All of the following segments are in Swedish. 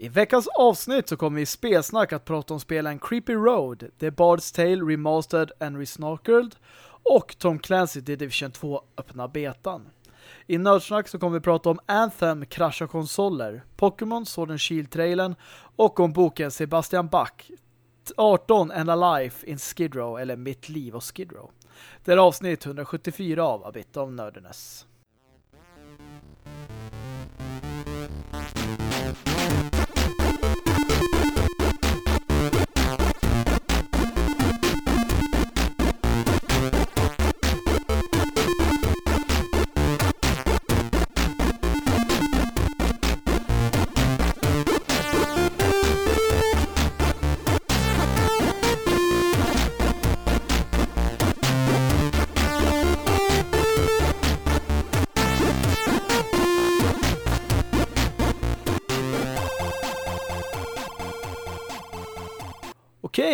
I veckans avsnitt så kommer vi i spelsnack att prata om spelen Creepy Road, The Bard's Tale Remastered and Resnarkled och Tom Clancy The Division 2 öppna betan. I Nördsnack så kommer vi prata om Anthem krascha konsoler, Pokémon Sword and Shield-trailen och om boken Sebastian Bach 18 and a Life in Skid Row eller Mitt liv och Skid Row. Det är avsnitt 174 av A Bit of Nerdiness.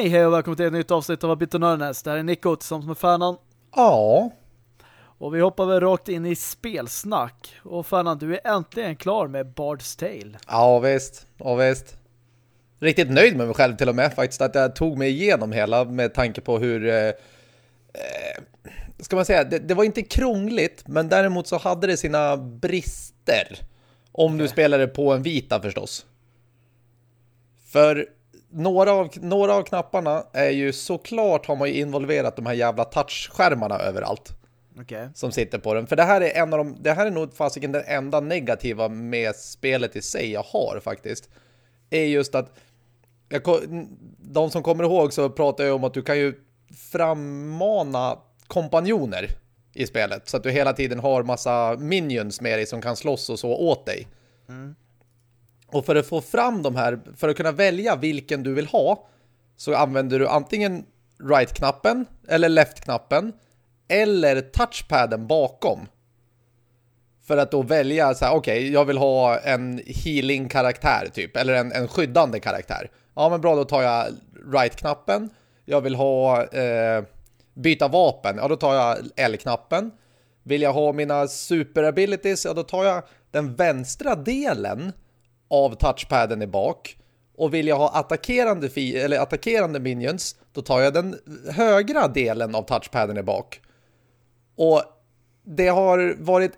Okej, hej och välkommen till ett nytt avsnitt av Abit Nörnes. Det här är Nico tillsammans med Färnan. Ja. Och vi hoppar väl rakt in i spelsnack. Och Färnan, du är äntligen klar med Bard's Tale. Ja, visst. Ja, visst. Riktigt nöjd med mig själv till och med faktiskt. Att jag tog mig igenom hela med tanke på hur... Eh, eh, ska man säga, det, det, var inte krångligt. Men däremot så hade det sina brister. Om okay. du spelade på en vita förstås. För några av, några av knapparna är ju såklart har man ju involverat de här jävla touchskärmarna överallt. Okay. Som sitter på den. För det här är en av de, det här är nog fasiken den enda negativa med spelet i sig jag har faktiskt. Är just att jag, de som kommer ihåg så pratar jag om att du kan ju frammana kompanjoner i spelet. Så att du hela tiden har massa minions med dig som kan slåss och så åt dig. Mm. Och för att få fram de här, för att kunna välja vilken du vill ha så använder du antingen right-knappen eller left-knappen eller touchpaden bakom. För att då välja så här, okej, okay, jag vill ha en healing-karaktär typ, eller en, en skyddande karaktär. Ja, men bra, då tar jag right-knappen. Jag vill ha eh, byta vapen, ja då tar jag L-knappen. Vill jag ha mina super-abilities, ja då tar jag den vänstra delen av touchpaden i bak. Och vill jag ha attackerande, eller attackerande minions, då tar jag den högra delen av touchpaden i bak. Och det har varit...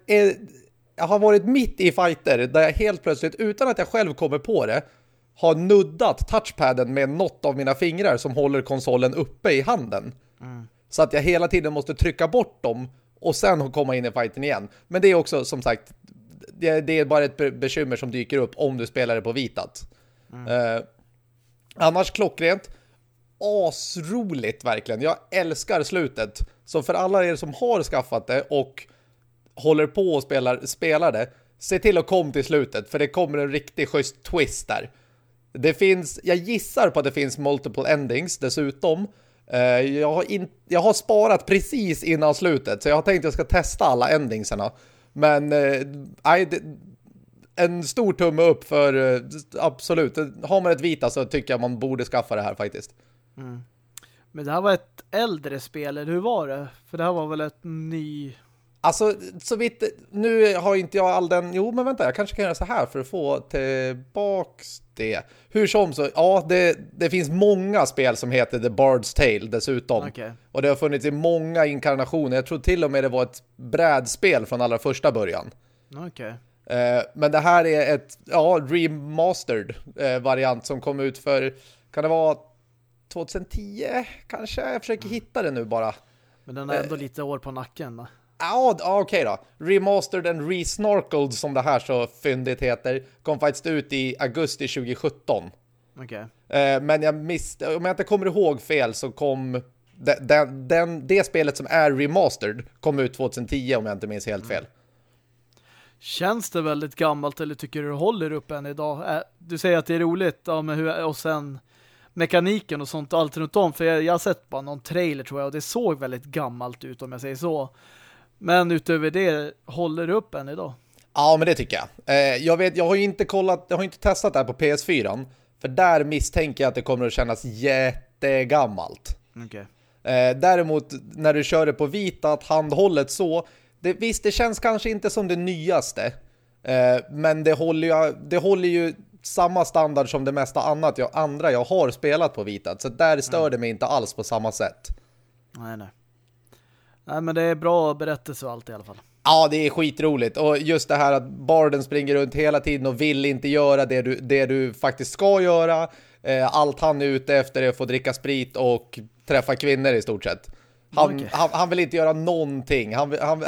Jag har varit mitt i fighter där jag helt plötsligt, utan att jag själv kommer på det, har nuddat touchpaden med något av mina fingrar som håller konsolen uppe i handen. Mm. Så att jag hela tiden måste trycka bort dem och sen komma in i fighten igen. Men det är också, som sagt, det, det, är bara ett bekymmer som dyker upp om du spelar det på vitat. Mm. Eh, annars klockrent. Asroligt verkligen. Jag älskar slutet. Så för alla er som har skaffat det och håller på och spelar, spelar det, se till att komma till slutet. För det kommer en riktigt schysst twist där. Det finns, jag gissar på att det finns multiple endings dessutom. Uh, jag, har in, jag har sparat precis innan slutet så jag har tänkt att jag ska testa alla endingsarna. Men eh, en stor tumme upp för eh, absolut. Har man ett vita så tycker jag man borde skaffa det här faktiskt. Mm. Men det här var ett äldre spel, eller hur var det? För det här var väl ett ny... Alltså, så vitt, nu har inte jag all den... Jo, men vänta, jag kanske kan göra så här för att få tillbaks det. Hur som så, ja, det, det finns många spel som heter The Bard's Tale dessutom. Okay. Och det har funnits i många inkarnationer. Jag tror till och med det var ett brädspel från allra första början. Okay. Eh, men det här är ett, ja, remastered eh, variant som kom ut för, kan det vara 2010 kanske? Jag försöker hitta det nu bara. Men den har ändå eh, lite år på nacken? Ja, ah, okej okay då. Remastered and Resnorkeled som det här så fyndigt heter kom faktiskt ut i augusti 2017. Okej. Okay. Eh, men jag miss, om jag inte kommer ihåg fel så kom den, den, den, det spelet som är remastered kom ut 2010 om jag inte minns helt fel. Mm. Känns det väldigt gammalt eller tycker du det håller upp än idag? Eh, du säger att det är roligt ja, men hur, och sen mekaniken och sånt allt runt om. För jag, jag har sett bara någon trailer tror jag och det såg väldigt gammalt ut om jag säger så. Men utöver det, håller det upp än idag? Ja, men det tycker jag. Eh, jag, vet, jag har ju inte kollat, jag har inte testat det här på PS4. För där misstänker jag att det kommer att kännas jättegammalt. Okay. Eh, däremot, när du kör det på vita, att handhållet så... Det, visst, det känns kanske inte som det nyaste. Eh, men det håller, ju, det håller ju samma standard som det mesta annat jag, andra jag har spelat på Vita. Så där stör mm. det mig inte alls på samma sätt. Nej, nej. Nej, men det är bra berättelse och allt i alla fall. Ja, det är skitroligt. Och just det här att Barden springer runt hela tiden och vill inte göra det du, det du faktiskt ska göra. Eh, allt han är ute efter är att få dricka sprit och träffa kvinnor i stort sett. Han, okay. han, han vill inte göra någonting. Han, han,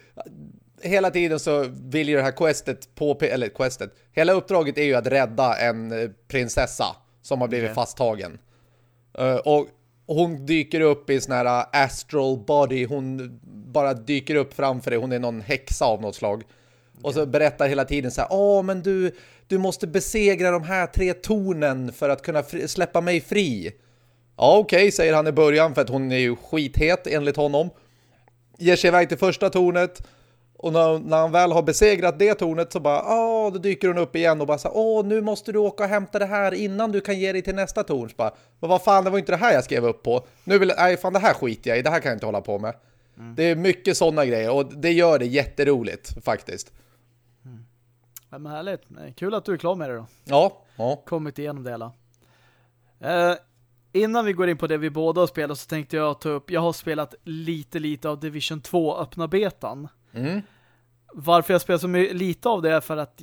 hela tiden så vill ju det här questet på, eller questet, hela uppdraget är ju att rädda en eh, prinsessa som har blivit okay. fasttagen. Uh, och hon dyker upp i sån här uh, astral body, hon bara dyker upp framför dig, hon är någon häxa av något slag. Okay. Och så berättar hela tiden så här, åh men du, du måste besegra de här tre tornen för att kunna släppa mig fri. Ja okej, okay, säger han i början för att hon är ju skithet enligt honom. Ger sig iväg till första tornet och när, när, han väl har besegrat det tornet så bara, åh, då dyker hon upp igen och bara så åh, nu måste du åka och hämta det här innan du kan ge dig till nästa torn. Så bara, men vad fan, det var inte det här jag skrev upp på. Nu vill, nej fan, det här skiter jag i, det här kan jag inte hålla på med. Mm. Det är mycket sådana grejer och det gör det jätteroligt faktiskt. Mm. Ja, men härligt. Kul att du är klar med det då. Ja. ja. Kommit igenom det hela. Eh, innan vi går in på det vi båda har spelat så tänkte jag ta upp, jag har spelat lite lite av Division 2 öppna betan. Mm. Varför jag spelar så lite av det är för att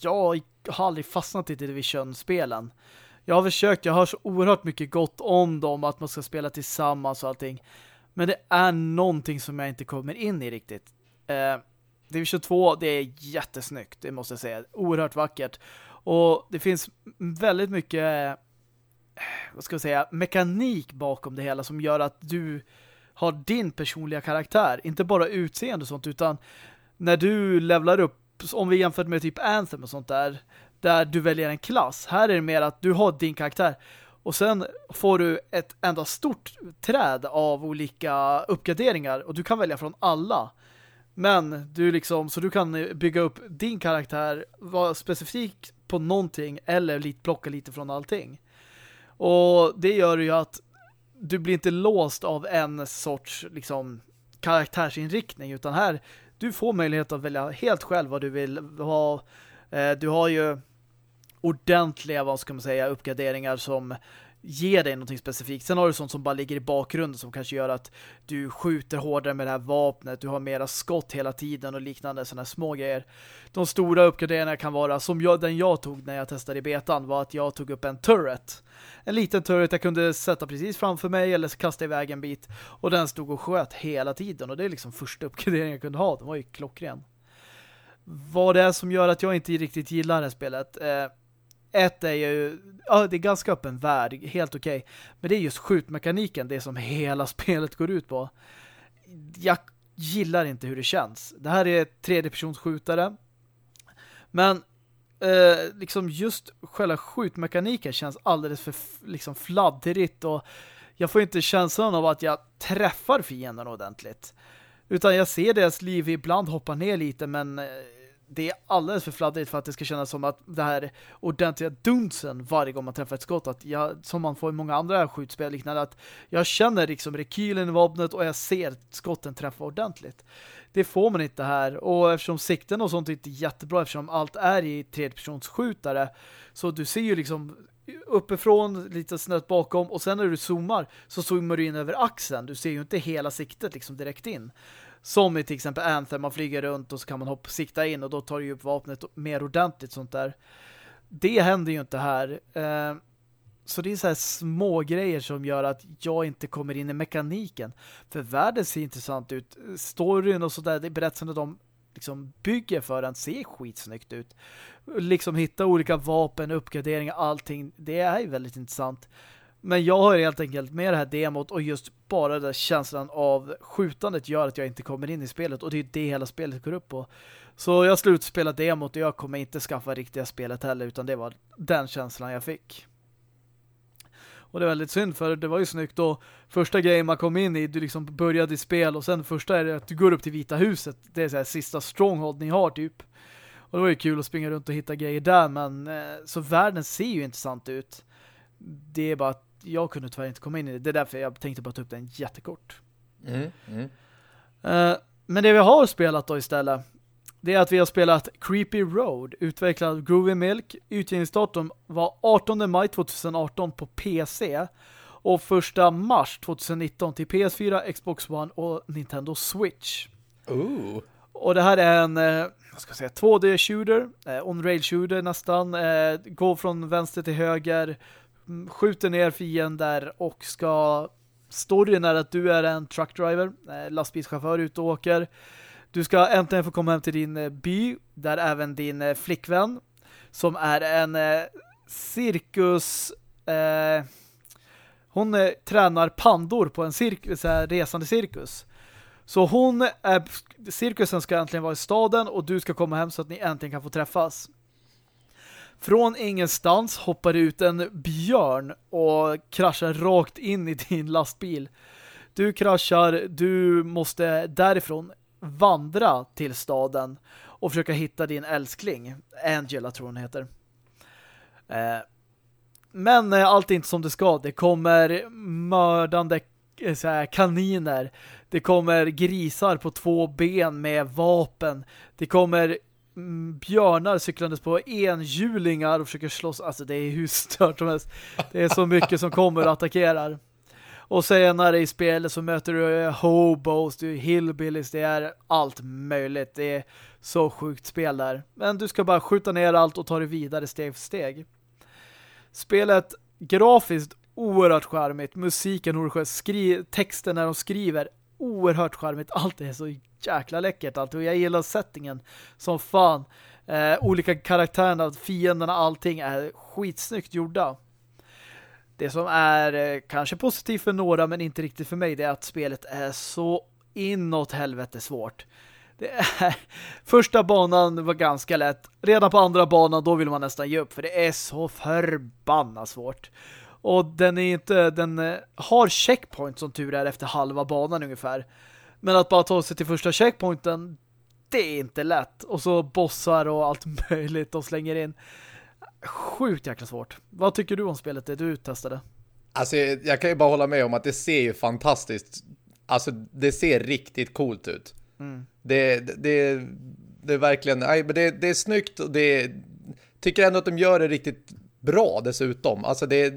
jag har aldrig fastnat i Division-spelen. Jag har försökt, jag har så oerhört mycket gott om dem, att man ska spela tillsammans och allting. Men det är någonting som jag inte kommer in i riktigt. Eh, Division 2, det är jättesnyggt, det måste jag säga. Oerhört vackert. Och det finns väldigt mycket eh, vad ska jag säga, mekanik bakom det hela som gör att du har din personliga karaktär. Inte bara utseende och sånt, utan när du levlar upp, om vi jämför med typ Anthem och sånt där, där du väljer en klass. Här är det mer att du har din karaktär och sen får du ett enda stort träd av olika uppgraderingar och du kan välja från alla. Men du liksom, så du kan bygga upp din karaktär, vara specifik på någonting eller lite, plocka lite från allting. Och det gör ju att du blir inte låst av en sorts liksom karaktärsinriktning utan här du får möjlighet att välja helt själv vad du vill ha. Eh, du har ju ordentliga, vad ska man säga, uppgraderingar som ger dig någonting specifikt. Sen har du sånt som bara ligger i bakgrunden som kanske gör att du skjuter hårdare med det här vapnet, du har mera skott hela tiden och liknande sådana små grejer. De stora uppgraderingarna kan vara, som jag, den jag tog när jag testade i betan, var att jag tog upp en turret. En liten turret jag kunde sätta precis framför mig eller kasta iväg en bit och den stod och sköt hela tiden och det är liksom första uppgraderingen jag kunde ha. Den var ju klockren. Vad det är som gör att jag inte riktigt gillar det här spelet eh, ett är ju, ja det är ganska öppen värld, helt okej. Okay. Men det är just skjutmekaniken, det som hela spelet går ut på. Jag gillar inte hur det känns. Det här är tredjepersonsskjutare. Men eh, liksom just själva skjutmekaniken känns alldeles för liksom fladdrigt och jag får inte känslan av att jag träffar fienden ordentligt. Utan jag ser deras liv ibland hoppa ner lite men eh, det är alldeles för fladdrigt för att det ska kännas som att det här ordentliga dunsen varje gång man träffar ett skott att jag, som man får i många andra skjutspel liknande att jag känner liksom rekylen i vapnet och jag ser skotten träffa ordentligt. Det får man inte här och eftersom sikten och sånt är inte jättebra eftersom allt är i tredjepersonsskjutare så du ser ju liksom uppifrån, lite snett bakom och sen när du zoomar så zoomar du in över axeln. Du ser ju inte hela siktet liksom direkt in. Som i till exempel Anthem, man flyger runt och så kan man hoppa sikta in och då tar du upp vapnet mer ordentligt sånt där. Det händer ju inte här. Eh, så det är så här små grejer som gör att jag inte kommer in i mekaniken. För världen ser intressant ut. Storyn och sådär, det berättelsen de liksom bygger för den ser skitsnyggt ut. Liksom hitta olika vapen, uppgraderingar, allting. Det är väldigt intressant. Men jag har helt enkelt med det här demot och just bara den känslan av skjutandet gör att jag inte kommer in i spelet och det är det hela spelet går upp på. Så jag slutspelat demot och jag kommer inte skaffa riktiga spelet heller utan det var den känslan jag fick. Och det är väldigt synd för det var ju snyggt då första grejen man kom in i, du liksom började i spel och sen första är det att du går upp till Vita huset. Det är så här sista stronghold ni har typ. Och det var ju kul att springa runt och hitta grejer där men eh, så världen ser ju intressant ut. Det är bara att jag kunde tyvärr inte komma in i det. Det är därför jag tänkte bara ta upp den jättekort. Mm, mm. Uh, men det vi har spelat då istället det är att vi har spelat Creepy Road, utvecklad av Groovy Milk. Utgivningsdatum var 18 maj 2018 på PC och 1 mars 2019 till PS4, Xbox One och Nintendo Switch. Ooh. Och det här är en eh, vad ska jag säga, 2D-shooter, eh, on-rail-shooter nästan. Eh, går från vänster till höger, skjuter ner fiender och ska... Storyn är att du är en truckdriver, eh, lastbilschaufför ute och åker. Du ska äntligen få komma hem till din eh, by, där även din eh, flickvän, som är en cirkus... Eh, hon tränar pandor på en cirkus, resande cirkus. Så hon är, cirkusen ska äntligen vara i staden och du ska komma hem så att ni äntligen kan få träffas. Från ingenstans hoppar ut en björn och kraschar rakt in i din lastbil. Du kraschar, du måste därifrån vandra till staden och försöka hitta din älskling. Angela tror hon heter. Eh, men eh, allt är inte som det ska. Det kommer mördande eh, kaniner det kommer grisar på två ben med vapen. Det kommer Mm, björnar cyklandes på enhjulingar och försöker slåss. Alltså det är hur stört som helst. Det är så mycket som kommer och attackerar. Och senare i spelet så möter du eh, hobos, du hillbillies, det är allt möjligt. Det är så sjukt spel där. Men du ska bara skjuta ner allt och ta det vidare steg för steg. Spelet grafiskt oerhört charmigt. Musiken oerhört skri texten när de skriver oerhört charmigt. Allt är så jäkla läckert. Allt. Och jag gillar settingen som fan. Eh, olika karaktärerna, fienderna, allting är skitsnyggt gjorda. Det som är eh, kanske positivt för några men inte riktigt för mig det är att spelet är så inåt helvete svårt. Det är, första banan var ganska lätt. Redan på andra banan då vill man nästan ge upp för det är så förbannat svårt. Och den är inte, den eh, har checkpoint som tur är efter halva banan ungefär. Men att bara ta sig till första checkpointen, det är inte lätt. Och så bossar och allt möjligt de slänger in. Sjukt jäkla svårt. Vad tycker du om spelet det du testade? Alltså jag kan ju bara hålla med om att det ser ju fantastiskt Alltså det ser riktigt coolt ut. Mm. Det, det, det, det är verkligen nej, men det, det är snyggt och det tycker ändå att de gör det riktigt bra dessutom. Alltså det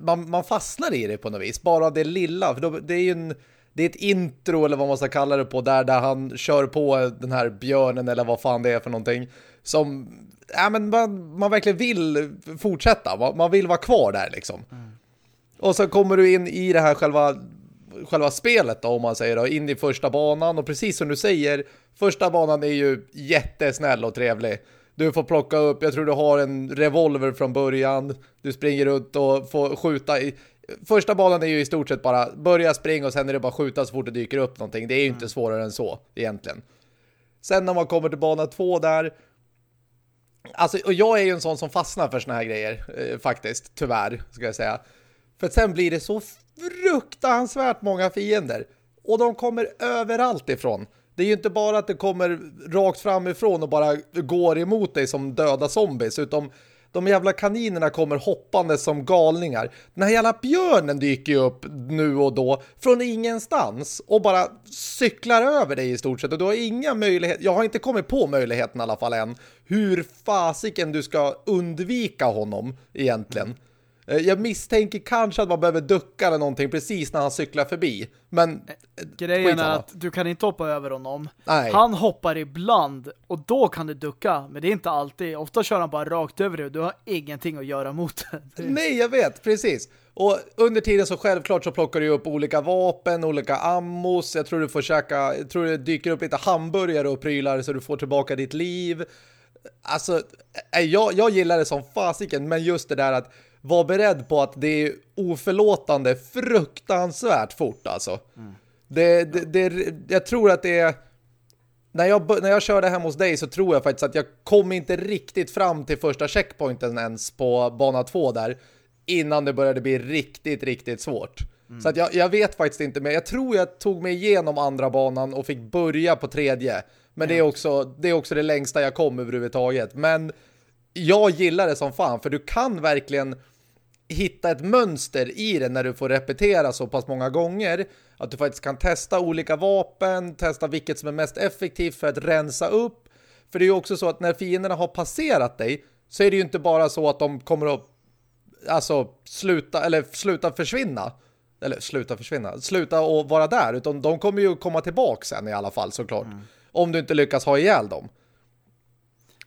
man, man fastnar i det på något vis. Bara det lilla. För då, det är ju en, det är ett intro eller vad man ska kalla det på där, där han kör på den här björnen eller vad fan det är för någonting. Som ja, men man, man verkligen vill fortsätta. Man, man vill vara kvar där liksom. Mm. Och så kommer du in i det här själva själva spelet då, om man säger då, in i första banan och precis som du säger, första banan är ju jättesnäll och trevlig. Du får plocka upp, jag tror du har en revolver från början. Du springer runt och får skjuta i... Första banan är ju i stort sett bara börja springa och sen är det bara skjuta så fort det dyker upp någonting. Det är ju mm. inte svårare än så egentligen. Sen när man kommer till bana två där Alltså, och jag är ju en sån som fastnar för såna här grejer, eh, faktiskt, tyvärr, ska jag säga. För sen blir det så fruktansvärt många fiender. Och de kommer överallt ifrån. Det är ju inte bara att det kommer rakt framifrån och bara går emot dig som döda zombies, utan de jävla kaninerna kommer hoppande som galningar. Den här jävla björnen dyker ju upp nu och då från ingenstans och bara cyklar över dig i stort sett. Och du har inga möjligheter, jag har inte kommit på möjligheten i alla fall än, hur fasiken du ska undvika honom egentligen. Eh, jag misstänker kanske att man behöver ducka eller någonting precis när han cyklar förbi. Men eh, grejen är att du kan inte hoppa över honom. Nej. Han hoppar ibland och då kan du ducka. Men det är inte alltid. Ofta kör han bara rakt över dig och du har ingenting att göra mot det. Nej, jag vet. Precis. Och under tiden så självklart så plockar du upp olika vapen, olika ammos. Jag tror du får käka, jag tror det dyker upp lite hamburgare och prylar så du får tillbaka ditt liv. Alltså, eh, jag, jag gillar det som fasiken, men just det där att var beredd på att det är oförlåtande fruktansvärt fort alltså. Mm. Det, det, det, jag tror att det är när jag, när jag körde hem hos dig så tror jag faktiskt att jag kom inte riktigt fram till första checkpointen ens på bana två där innan det började bli riktigt, riktigt svårt. Mm. Så att jag, jag vet faktiskt inte men jag tror jag tog mig igenom andra banan och fick börja på tredje. Men det, är också, det är också det längsta jag kom överhuvudtaget. Men jag gillar det som fan för du kan verkligen hitta ett mönster i det när du får repetera så pass många gånger att du faktiskt kan testa olika vapen, testa vilket som är mest effektivt för att rensa upp. För det är ju också så att när fienderna har passerat dig så är det ju inte bara så att de kommer att alltså sluta eller sluta försvinna eller sluta försvinna, sluta och vara där utan de kommer ju komma tillbaka sen i alla fall såklart. Mm. Om du inte lyckas ha ihjäl dem.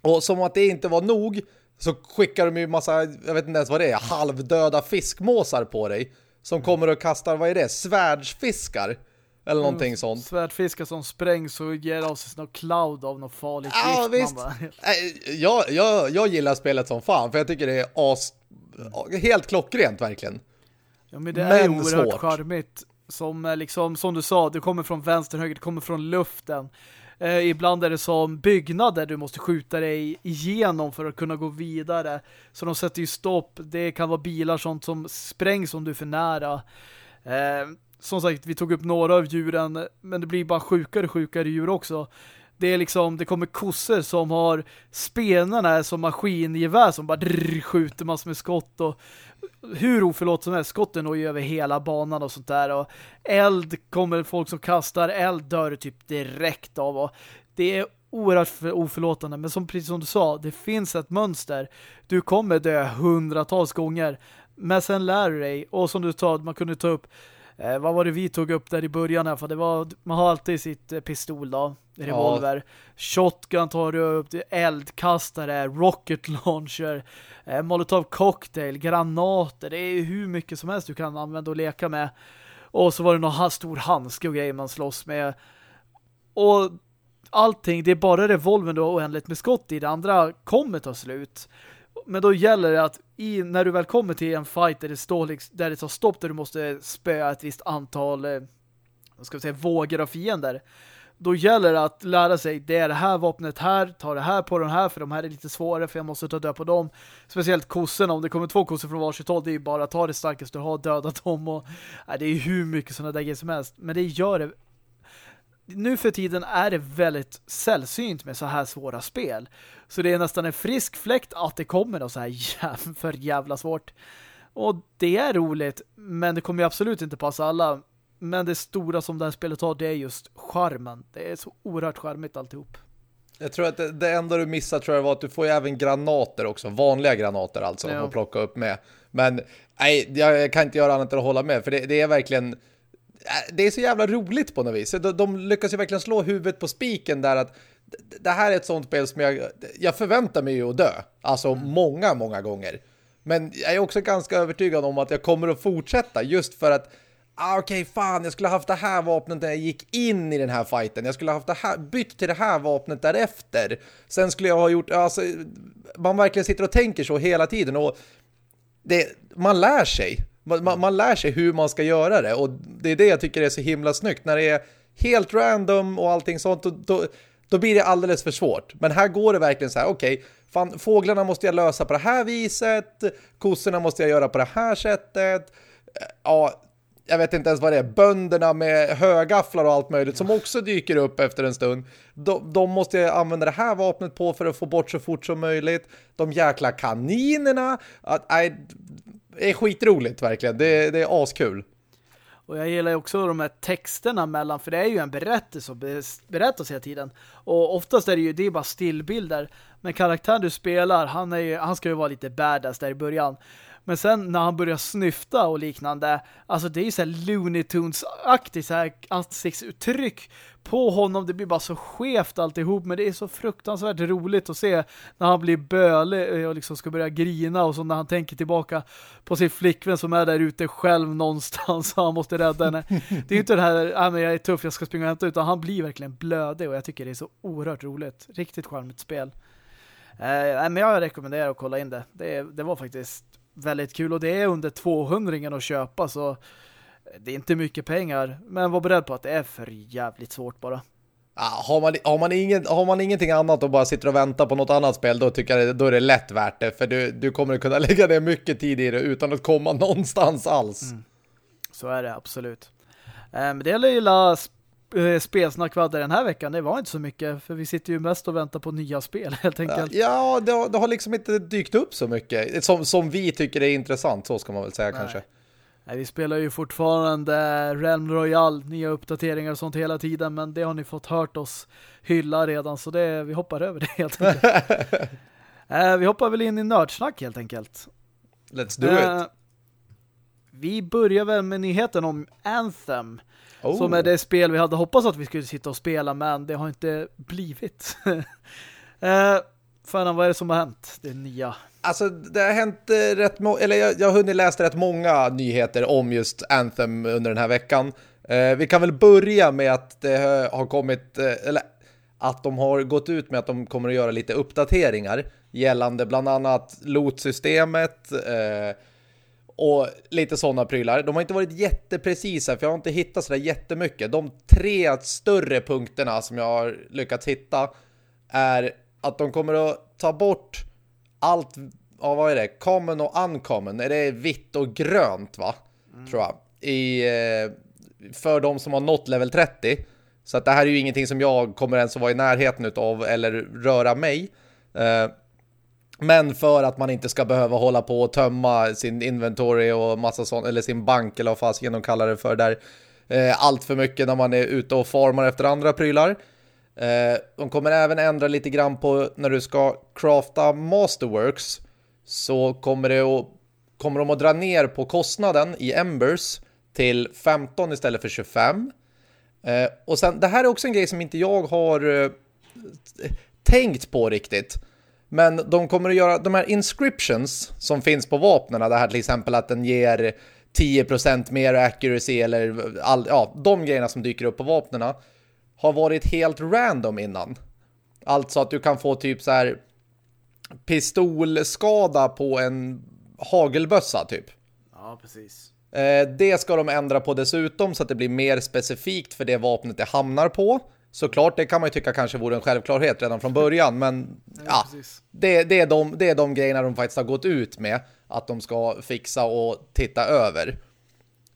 Och som att det inte var nog så skickar de ju massa, jag vet inte ens vad det är, halvdöda fiskmåsar på dig som mm. kommer och kastar, vad är det? Svärdsfiskar eller någonting mm, sånt. Svärdfiskar som sprängs och ger av sig något cloud av något farligt ja, gift. Visst. jag, jag, jag gillar spelet som fan för jag tycker det är as, helt klockrent verkligen. Ja men det men är oerhört svårt. charmigt. Som, liksom, som du sa, det kommer från vänster höger, det kommer från luften. Eh, ibland är det som byggnader du måste skjuta dig igenom för att kunna gå vidare. Så de sätter ju stopp. Det kan vara bilar sånt som sprängs om du är för nära. Eh, som sagt, vi tog upp några av djuren, men det blir bara sjukare sjukare djur också. Det är liksom, det kommer kossor som har spenarna som maskingevär som bara drr, skjuter massor med skott och hur oförlåt som helst, skotten når ju över hela banan och sånt där och eld kommer folk som kastar eld dör typ direkt av och det är oerhört oförlåtande. Men som precis som du sa, det finns ett mönster. Du kommer dö hundratals gånger men sen lär du dig och som du sa, man kunde ta upp Eh, vad var det vi tog upp där i början? För det var, man har alltid sitt eh, pistol då, revolver. Ja. Shotgun tar du upp, eldkastare, rocket launcher, eh, molotov cocktail, granater. Det är hur mycket som helst du kan använda och leka med. Och så var det någon stor handske och grejer man slåss med. Och allting, det är bara revolven du har oändligt med skott i. Det andra kommer ta slut. Men då gäller det att i, när du väl kommer till en fight där det står liksom, där det tar stopp där du måste spöa ett visst antal eh, vad ska vi säga, vågor av fiender då gäller det att lära sig det är det här vapnet här, ta det här på den här för de här är lite svårare för jag måste ta död på dem. Speciellt kossorna, om det kommer två kossor från varsitt håll, det är ju bara att ta det starkaste du har, dödat dem och nej, det är hur mycket sådana där grejer som helst. Men det gör det nu för tiden är det väldigt sällsynt med så här svåra spel. Så det är nästan en frisk fläkt att det kommer då så här jäv för jävla svårt. Och det är roligt, men det kommer ju absolut inte passa alla. Men det stora som det här spelet har, det är just charmen. Det är så oerhört charmigt alltihop. Jag tror att det, det enda du missar tror jag var att du får ju även granater också. Vanliga granater alltså ja. att plocka upp med. Men nej, jag kan inte göra annat än att hålla med. För det, det är verkligen det är så jävla roligt på något vis. De, de lyckas ju verkligen slå huvudet på spiken där att det här är ett sånt spel som jag, jag förväntar mig ju att dö. Alltså mm. många, många gånger. Men jag är också ganska övertygad om att jag kommer att fortsätta just för att ah, okej, okay, fan, jag skulle ha haft det här vapnet när jag gick in i den här fighten. Jag skulle ha haft det här, bytt till det här vapnet därefter. Sen skulle jag ha gjort, alltså, man verkligen sitter och tänker så hela tiden och det, man lär sig. Man, man, man, lär sig hur man ska göra det och det är det jag tycker är så himla snyggt. När det är helt random och allting sånt, då, då, då blir det alldeles för svårt. Men här går det verkligen så här, okej, okay, fåglarna måste jag lösa på det här viset, kossorna måste jag göra på det här sättet. Ja, jag vet inte ens vad det är, bönderna med högafflar och allt möjligt som också dyker upp efter en stund. De, de, måste jag använda det här vapnet på för att få bort så fort som möjligt. De jäkla kaninerna. Att, nej, det är skitroligt verkligen. Det, det är askul. Och jag gillar ju också de här texterna mellan, för det är ju en berättelse som berättas hela tiden. Och oftast är det ju det är bara stillbilder. Men karaktären du spelar, han, är ju, han ska ju vara lite badass där i början. Men sen när han börjar snyfta och liknande, alltså det är ju så här Looney Tunes-aktigt så här ansiktsuttryck på honom. Det blir bara så skevt alltihop, men det är så fruktansvärt roligt att se när han blir bölig eh, och liksom ska börja grina och så när han tänker tillbaka på sin flickvän som är där ute själv någonstans och han måste rädda henne. Det är ju inte det här, ja men jag är tuff, jag ska springa och hämta, utan han blir verkligen blödig och jag tycker det är så oerhört roligt. Riktigt charmigt spel. Eh, men jag rekommenderar att kolla in det. Det, det var faktiskt väldigt kul och det är under 200 att köpa så det är inte mycket pengar men var beredd på att det är för jävligt svårt bara. Ja, har, man, har, man ingen, har man ingenting annat och bara sitter och väntar på något annat spel då tycker jag då är det lätt värt det för du, du kommer kunna lägga ner mycket tid i det utan att komma någonstans alls. Mm. Så är det absolut. Men det gäller Eh, spelsnack vi hade den här veckan, det var inte så mycket för vi sitter ju mest och väntar på nya spel helt enkelt. Ja, det har, det har liksom inte dykt upp så mycket som, som vi tycker är intressant, så ska man väl säga Nej. kanske. Nej, vi spelar ju fortfarande Realm Royale, nya uppdateringar och sånt hela tiden, men det har ni fått hört oss hylla redan, så det, vi hoppar över det helt enkelt. eh, vi hoppar väl in i nördsnack helt enkelt. Let's do eh, it. Vi börjar väl med nyheten om Anthem. Oh. Som är det spel vi hade hoppats att vi skulle sitta och spela, men det har inte blivit. eh, Fan, vad är det som har hänt? Det nya. Alltså, det har hänt eh, rätt eller jag, jag har hunnit läsa rätt många nyheter om just Anthem under den här veckan. Eh, vi kan väl börja med att det har kommit, eh, eller att de har gått ut med att de kommer att göra lite uppdateringar gällande bland annat lotsystemet eh, och lite sådana prylar. De har inte varit jätteprecisa för jag har inte hittat sådär jättemycket. De tre större punkterna som jag har lyckats hitta är att de kommer att ta bort allt, ja, vad är det? Common och uncommon. Är det vitt och grönt va? Mm. Tror jag. I, eh, för de som har nått level 30. Så att det här är ju ingenting som jag kommer ens att vara i närheten av eller röra mig. Men för att man inte ska behöva hålla på och tömma sin inventory och massa sånt, eller sin bank eller vad fasiken de kallar det för där. Eh, allt för mycket när man är ute och farmar efter andra prylar. Eh, de kommer även ändra lite grann på när du ska crafta Masterworks så kommer, det att, kommer de att dra ner på kostnaden i Embers till 15 istället för 25. Eh, och sen, det här är också en grej som inte jag har eh, tänkt på riktigt. Men de kommer att göra de här inscriptions som finns på vapnen, det här till exempel att den ger 10% mer accuracy eller all, ja, de grejerna som dyker upp på vapnen har varit helt random innan. Alltså att du kan få typ så här pistolskada på en hagelbössa typ. Ja, precis. Eh, det ska de ändra på dessutom så att det blir mer specifikt för det vapnet det hamnar på. Såklart, det kan man ju tycka kanske vore en självklarhet redan från början, men ja, det, det, är de, det är de grejerna de faktiskt har gått ut med att de ska fixa och titta över.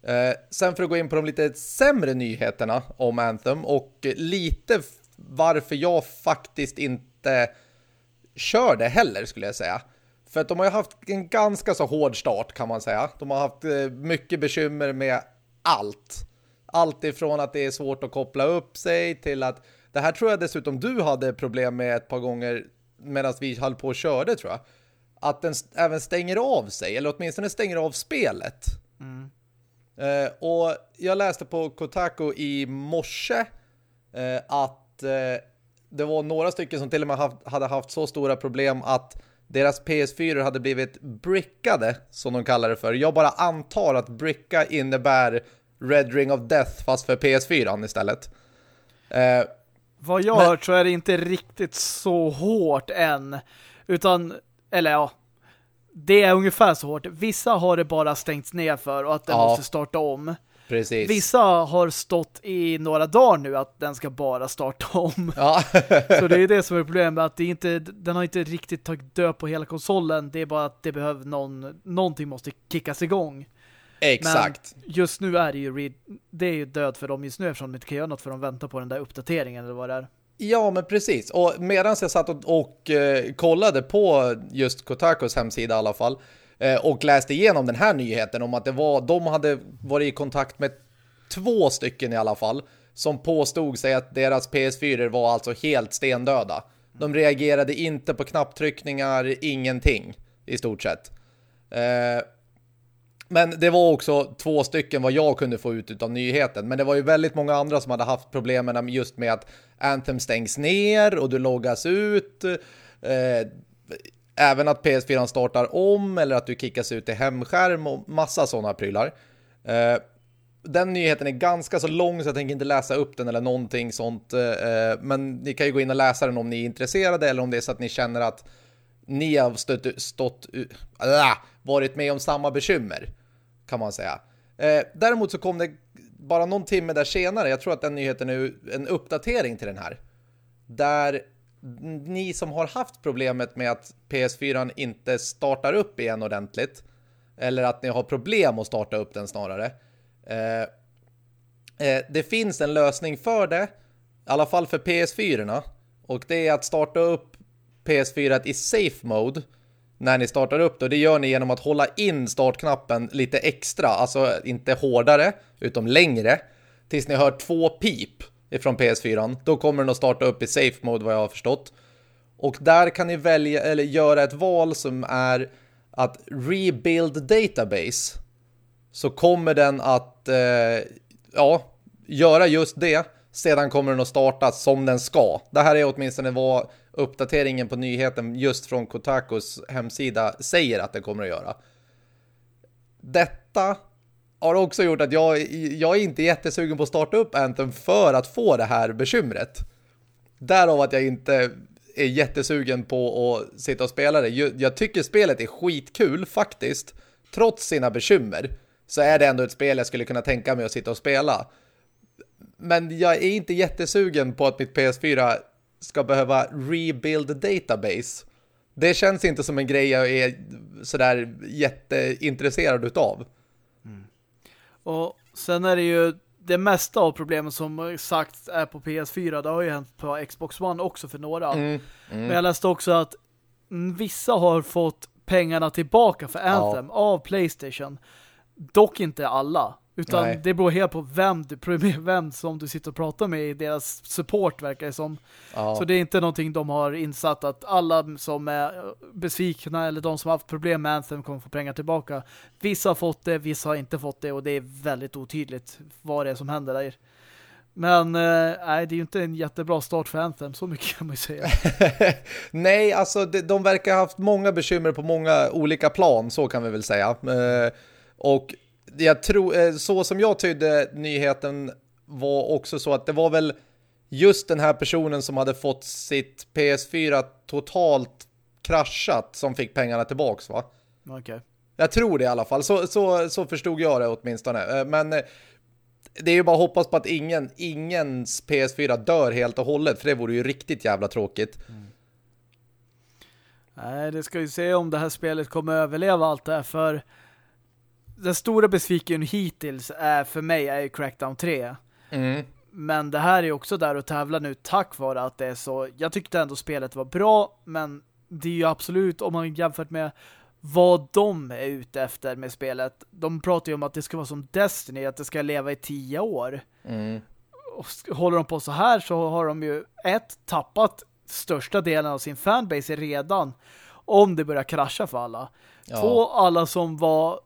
Eh, sen för att gå in på de lite sämre nyheterna om Anthem och lite varför jag faktiskt inte kör det heller skulle jag säga. För att de har ju haft en ganska så hård start kan man säga. De har haft eh, mycket bekymmer med allt. Allt ifrån att det är svårt att koppla upp sig till att det här tror jag dessutom du hade problem med ett par gånger medan vi höll på och körde tror jag. Att den även stänger av sig eller åtminstone stänger av spelet. Mm. Eh, och jag läste på Kotaku i morse eh, att eh, det var några stycken som till och med haft, hade haft så stora problem att deras PS4 hade blivit brickade, som de kallar det för. Jag bara antar att bricka innebär Red Ring of Death fast för PS4 istället. Eh, Vad jag har hört så är det inte riktigt så hårt än. Utan, eller ja, det är ungefär så hårt. Vissa har det bara stängts ner för och att den ja, måste starta om. Precis. Vissa har stått i några dagar nu att den ska bara starta om. Ja. så det är det som är problemet. Att det inte, den har inte riktigt tagit död på hela konsolen. Det är bara att det behöver någon, någonting måste kickas igång. Exakt. Men just nu är det ju det är ju död för dem just nu eftersom de inte kan göra något för de väntar på den där uppdateringen eller vad det är. Ja, men precis. Och medan jag satt och, och eh, kollade på just Kotakus hemsida i alla fall eh, och läste igenom den här nyheten om att det var, de hade varit i kontakt med två stycken i alla fall som påstod sig att deras PS4 var alltså helt stendöda. De reagerade inte på knapptryckningar, ingenting i stort sett. Eh, men det var också två stycken vad jag kunde få ut av nyheten. Men det var ju väldigt många andra som hade haft problemen just med att Anthem stängs ner och du loggas ut. Eh, även att PS4 startar om eller att du kickas ut i hemskärm och massa sådana prylar. Eh, den nyheten är ganska så lång så jag tänker inte läsa upp den eller någonting sånt. Eh, men ni kan ju gå in och läsa den om ni är intresserade eller om det är så att ni känner att ni har stått, stått, äh, varit med om samma bekymmer kan man säga. Eh, däremot så kom det bara någon timme där senare, jag tror att den nyheten är en uppdatering till den här. Där ni som har haft problemet med att PS4 inte startar upp igen ordentligt, eller att ni har problem att starta upp den snarare. Eh, eh, det finns en lösning för det, i alla fall för PS4. Och det är att starta upp PS4 i safe mode när ni startar upp det. Och det gör ni genom att hålla in startknappen lite extra, alltså inte hårdare utan längre, tills ni hör två pip ifrån PS4. Då kommer den att starta upp i safe mode vad jag har förstått. Och där kan ni välja eller göra ett val som är att rebuild database. Så kommer den att eh, ja, göra just det. Sedan kommer den att starta som den ska. Det här är åtminstone vad uppdateringen på nyheten just från Kotakos hemsida säger att det kommer att göra. Detta har också gjort att jag, jag är inte jättesugen på att starta upp Anthem för att få det här bekymret. Därav att jag inte är jättesugen på att sitta och spela det. Jag tycker spelet är skitkul faktiskt. Trots sina bekymmer så är det ändå ett spel jag skulle kunna tänka mig att sitta och spela. Men jag är inte jättesugen på att mitt PS4 ska behöva rebuild database. Det känns inte som en grej jag är sådär jätteintresserad utav. Mm. Och sen är det ju det mesta av problemen som sagt är på PS4. Det har ju hänt på Xbox One också för några. Mm. Mm. Men jag läste också att vissa har fått pengarna tillbaka för Anthem ja. av Playstation. Dock inte alla. Utan Nej. det beror helt på vem, du, vem som du sitter och pratar med i deras support verkar det som. Ja. Så det är inte någonting de har insatt att alla som är besvikna eller de som har haft problem med Anthem kommer få pengar tillbaka. Vissa har fått det, vissa har inte fått det och det är väldigt otydligt vad det är som händer där. Men eh, nej, det är ju inte en jättebra start för Anthem, så mycket kan man ju säga. nej, alltså de, verkar ha haft många bekymmer på många olika plan, så kan vi väl säga. Eh, och jag tror, eh, så som jag tydde nyheten var också så att det var väl just den här personen som hade fått sitt PS4 totalt kraschat som fick pengarna tillbaks va? Okej. Okay. Jag tror det i alla fall. Så, så, så förstod jag det åtminstone. Eh, men eh, det är ju bara att hoppas på att ingen, ingens PS4 dör helt och hållet. För det vore ju riktigt jävla tråkigt. Mm. Nej, det ska ju se om det här spelet kommer överleva allt det här. För den stora besviken hittills är för mig är ju Crackdown 3. Mm. Men det här är också där att tävla nu tack vare att det är så. Jag tyckte ändå spelet var bra, men det är ju absolut om man jämfört med vad de är ute efter med spelet. De pratar ju om att det ska vara som Destiny, att det ska leva i tio år. Mm. Och håller de på så här så har de ju ett, tappat största delen av sin fanbase redan om det börjar krascha för alla. Ja. Två, alla som var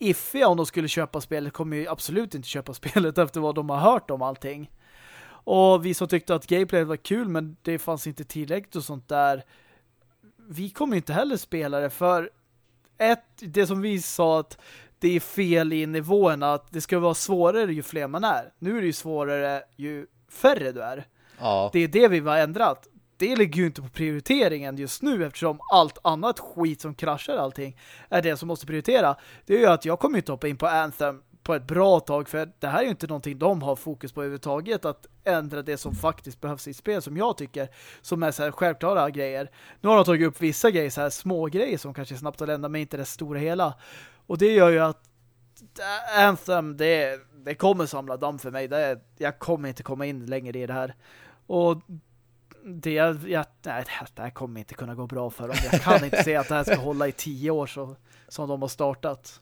iffiga om de skulle köpa spelet kommer ju absolut inte köpa spelet efter vad de har hört om allting. Och vi som tyckte att gameplayet var kul men det fanns inte tillräckligt och sånt där vi kommer inte heller spela det för ett, det som vi sa att det är fel i nivåerna att det ska vara svårare ju fler man är. Nu är det ju svårare ju färre du är. Ja. Det är det vi har ändrat det ligger ju inte på prioriteringen just nu eftersom allt annat skit som kraschar allting är det som måste prioritera. Det är ju att jag kommer inte hoppa in på Anthem på ett bra tag för det här är ju inte någonting de har fokus på överhuvudtaget att ändra det som faktiskt behövs i spel som jag tycker som är så här självklara grejer. Nu har de tagit upp vissa grejer, så här små grejer som kanske snabbt att lämnat men inte det stora hela. Och det gör ju att Anthem, det, det kommer samla damm för mig. Det, jag kommer inte komma in längre i det här. Och det, jag, nej, det här kommer inte kunna gå bra för dem. Jag kan inte se att det här ska hålla i tio år så, som de har startat.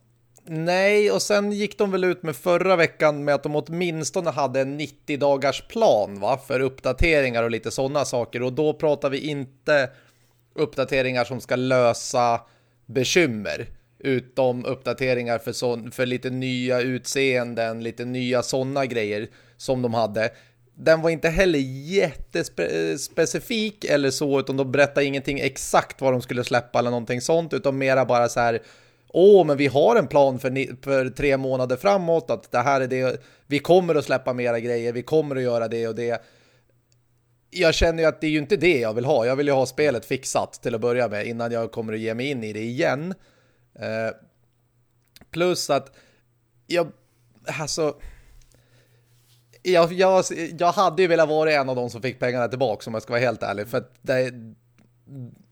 Nej, och sen gick de väl ut med förra veckan med att de åtminstone hade en 90-dagars plan va? för uppdateringar och lite sådana saker. Och då pratar vi inte uppdateringar som ska lösa bekymmer. Utom uppdateringar för, så, för lite nya utseenden, lite nya sådana grejer som de hade den var inte heller jättespecifik eller så, utan de berättade ingenting exakt vad de skulle släppa eller någonting sånt, utan mera bara så här åh, men vi har en plan för, för tre månader framåt, att det här är det, vi kommer att släppa mera grejer, vi kommer att göra det och det. Jag känner ju att det är ju inte det jag vill ha. Jag vill ju ha spelet fixat till att börja med innan jag kommer att ge mig in i det igen. Eh, plus att jag, alltså jag, jag, jag hade ju velat vara en av de som fick pengarna tillbaka om jag ska vara helt ärlig. För att det,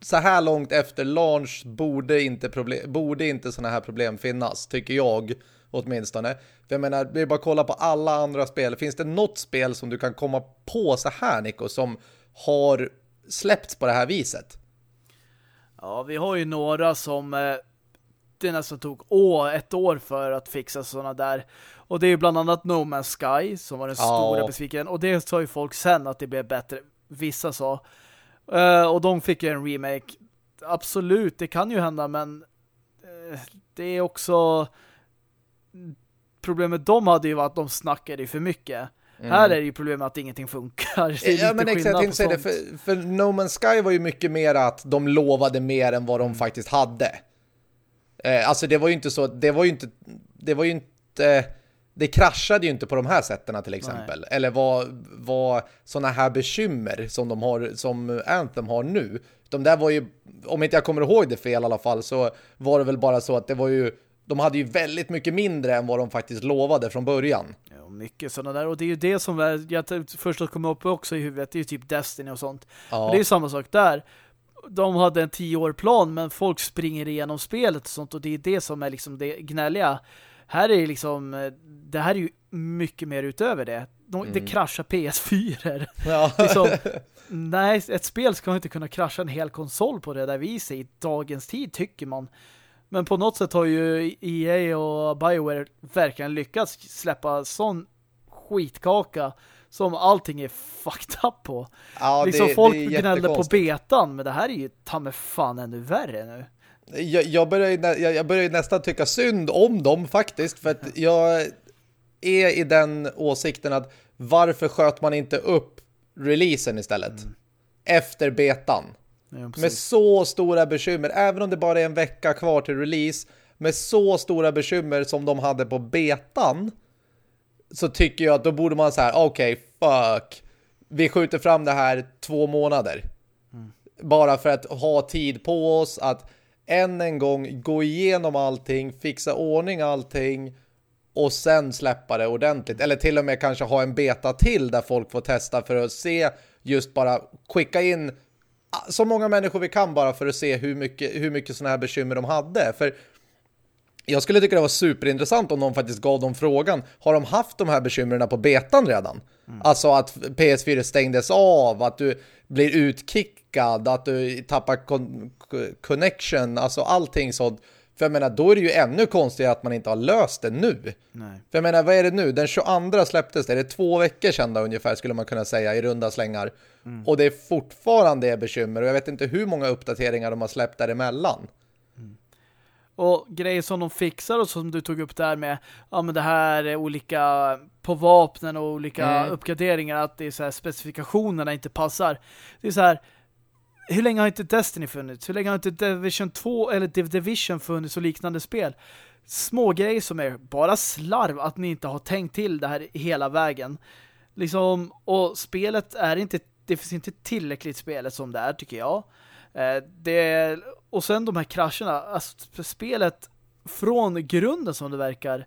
så här långt efter launch borde inte, problem, borde inte såna här problem finnas, tycker jag åtminstone. För jag menar, vi bara kolla på alla andra spel. Finns det något spel som du kan komma på så här, Nico, som har släppts på det här viset? Ja, vi har ju några som eh, det nästan tog å, ett år för att fixa sådana där. Och det är ju bland annat No Man's Sky som var den ja. stora besviken. Och det sa ju folk sen att det blev bättre. Vissa sa. Uh, och de fick ju en remake. Absolut, det kan ju hända, men uh, det är också problemet de hade ju var att de snackade för mycket. Mm. Här är det ju problemet att ingenting funkar. ja, men exakt, jag säga det. För, för No Man's Sky var ju mycket mer att de lovade mer än vad de mm. faktiskt hade. Eh, alltså det var ju inte så, det var ju inte, det var ju inte, det kraschade ju inte på de här sätterna till exempel. Nej. Eller vad, vad sådana här bekymmer som de har, som Anthem har nu. De där var ju, om inte jag kommer ihåg det fel i alla fall, så var det väl bara så att det var ju de hade ju väldigt mycket mindre än vad de faktiskt lovade från början. Ja, mycket sådana där. Och det är ju det som jag först komma upp också i huvudet, det är ju typ Destiny och sånt. Ja. Och det är ju samma sak där. De hade en tio år plan men folk springer igenom spelet och sånt och det är det som är liksom det gnälliga. Här är liksom, det här är ju mycket mer utöver det. De, mm. Det kraschar PS4. Ja. liksom, nej, ett spel ska inte kunna krascha en hel konsol på det där viset i dagens tid tycker man. Men på något sätt har ju EA och Bioware verkligen lyckats släppa sån skitkaka som allting är fucked up på. Ja, liksom det, folk det gnällde på betan, men det här är ju ta med fan ännu värre nu. Jag, jag, börjar, jag, jag börjar nästan tycka synd om dem faktiskt, för att jag är i den åsikten att varför sköt man inte upp releasen istället? Mm. Efter betan. Ja, med så stora bekymmer, även om det bara är en vecka kvar till release, med så stora bekymmer som de hade på betan, så tycker jag att då borde man säga okej, okay, fuck. Vi skjuter fram det här två månader. Mm. Bara för att ha tid på oss att än en gång gå igenom allting, fixa ordning allting och sen släppa det ordentligt. Eller till och med kanske ha en beta till där folk får testa för att se just bara skicka in så många människor vi kan bara för att se hur mycket, hur mycket sådana här bekymmer de hade. För jag skulle tycka det var superintressant om någon faktiskt gav dem frågan. Har de haft de här bekymren på betan redan? Mm. Alltså att PS4 stängdes av, att du blir utkickad, att du tappar con connection, alltså allting sånt. För jag menar, då är det ju ännu konstigare att man inte har löst det nu. Nej. För jag menar, vad är det nu? Den 22 släpptes det. Det är två veckor sedan då, ungefär skulle man kunna säga i runda slängar. Mm. Och det är fortfarande är bekymmer. Och jag vet inte hur många uppdateringar de har släppt däremellan. Mm. Och grejer som de fixar och som du tog upp där med ja men det här är olika på vapnen och olika mm. uppgraderingar att det är så här specifikationerna inte passar. Det är så här hur länge har inte Destiny funnits? Hur länge har inte Division 2 eller Division funnits och liknande spel? Små grejer som är bara slarv att ni inte har tänkt till det här hela vägen. Liksom, och spelet är inte det finns inte tillräckligt spelet som det är tycker jag. Eh, det, och sen de här krascherna, alltså spelet från grunden som det verkar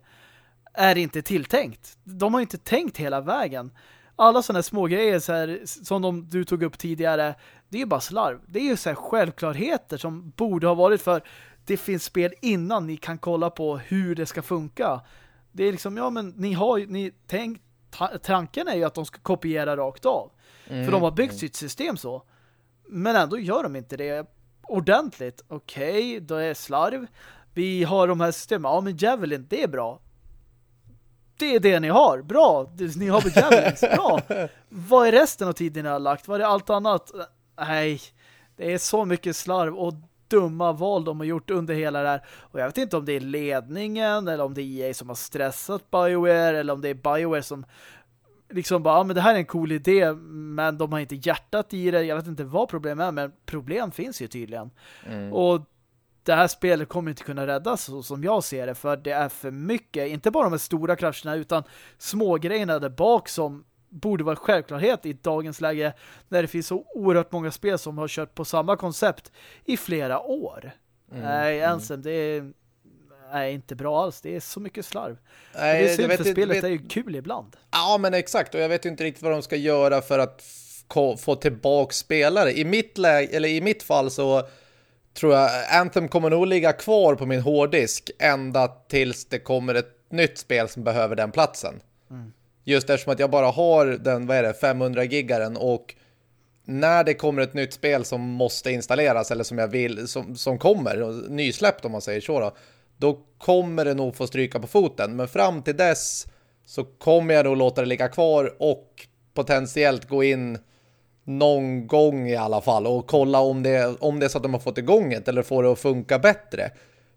är inte tilltänkt. De har inte tänkt hela vägen. Alla sådana små grejer så här, som de, du tog upp tidigare, det är ju bara slarv. Det är ju så här självklarheter som borde ha varit för det finns spel innan ni kan kolla på hur det ska funka. Det är liksom, ja men ni har ju, ni tänkt, tanken är ju att de ska kopiera rakt av. Mm. För de har byggt mm. sitt system så. Men ändå gör de inte det ordentligt. Okej, okay, då är slarv. Vi har de här systemen. Ja, men Javelin, det är bra. Det är det ni har. Bra. Ni har Javelins. Bra. Vad är resten av tiden ni har lagt? Vad är allt annat? Nej, det är så mycket slarv och dumma val de har gjort under hela det här. Och jag vet inte om det är ledningen eller om det är EA som har stressat BioWare eller om det är BioWare som liksom bara, ja, men det här är en cool idé men de har inte hjärtat i det. Jag vet inte vad problemet är men problem finns ju tydligen. Mm. Och det här spelet kommer inte kunna räddas så som jag ser det för det är för mycket, inte bara de stora krascherna utan små grejerna där bak som borde vara självklarhet i dagens läge när det finns så oerhört många spel som har kört på samma koncept i flera år. Mm. Nej, ensam, mm. det är är inte bra alls. Det är så mycket slarv. Nej, det är synd för spelet vet... är ju kul ibland. Ja, men exakt. Och jag vet inte riktigt vad de ska göra för att få tillbaka spelare. I mitt, läge, eller i mitt fall så tror jag Anthem kommer nog ligga kvar på min hårddisk ända tills det kommer ett nytt spel som behöver den platsen. Mm. Just eftersom att jag bara har den, vad är det, 500 gigaren och när det kommer ett nytt spel som måste installeras eller som jag vill, som, som kommer, nysläppt om man säger så då, då kommer det nog få stryka på foten. Men fram till dess så kommer jag nog låta det ligga kvar och potentiellt gå in någon gång i alla fall och kolla om det, om det är så att de har fått igång det eller får det att funka bättre.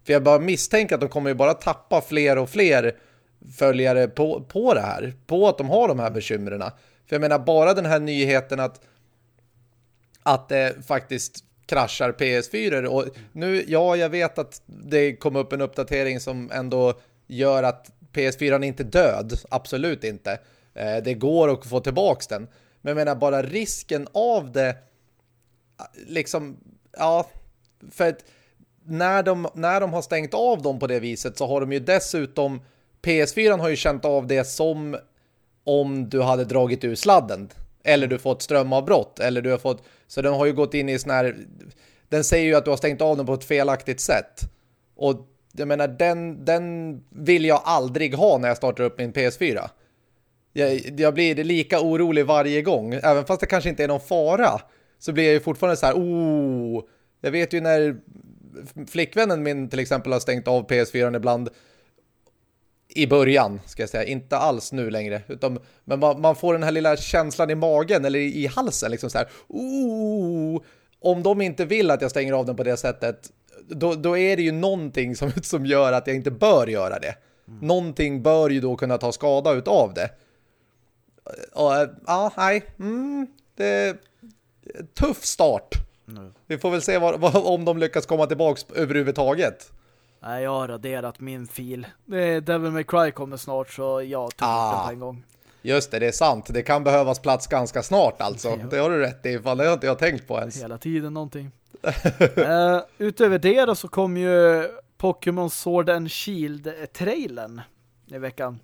För jag bara misstänker att de kommer ju bara tappa fler och fler följare på, på det här. På att de har de här bekymren. För jag menar bara den här nyheten att att det faktiskt kraschar PS4 och nu, ja jag vet att det kom upp en uppdatering som ändå gör att PS4 är inte död, absolut inte. Eh, det går att få tillbaks den. Men jag menar bara risken av det liksom, ja för att när de, när de har stängt av dem på det viset så har de ju dessutom PS4 har ju känt av det som om du hade dragit ur sladden. Eller du fått strömavbrott eller du har fått så den har ju gått in i sån här den säger ju att du har stängt av den på ett felaktigt sätt. Och jag menar den, den vill jag aldrig ha när jag startar upp min PS4 jag, jag blir lika orolig varje gång även fast det kanske inte är någon fara så blir jag ju fortfarande så här oh, jag vet ju när flickvännen min till exempel har stängt av PS4 ibland i början, ska jag säga. Inte alls nu längre. Utan, men man, man, får den här lilla känslan i magen eller i, i halsen. Liksom så här, oh, om de inte vill att jag stänger av den på det sättet då, då är det ju någonting som, som gör att jag inte bör göra det. Mm. Någonting bör ju då kunna ta skada utav det. Och, ja, nej. Mm, det är tuff start. Mm. Vi får väl se vad, vad, om de lyckas komma tillbaka överhuvudtaget. Nej, jag har raderat min fil. Devil May Cry kommer snart så jag tog ah, den på en gång. Just det, det är sant. Det kan behövas plats ganska snart alltså. Ja. Det har du rätt i, fan det har inte jag tänkt på ens. Hela tiden någonting. uh, utöver det då så kom ju Pokémon Sword and Shield-trailen i veckan.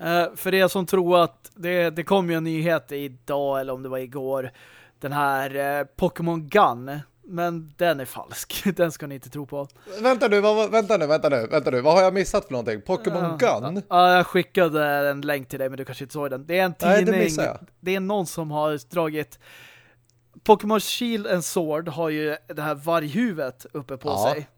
Uh, för er som tror att det, det kom ju en nyhet idag eller om det var igår. Den här uh, Pokémon Gun men den är falsk. Den ska ni inte tro på. Vänta nu, vad, vänta nu, vänta nu, vänta nu. Vad har jag missat för någonting? Pokémon uh, Gun? Ja, jag skickade en länk till dig men du kanske inte såg den. Det är en tidning. Nej, det, det är någon som har dragit Pokémon Shield and Sword har ju det här varghuvudet uppe på ja. sig.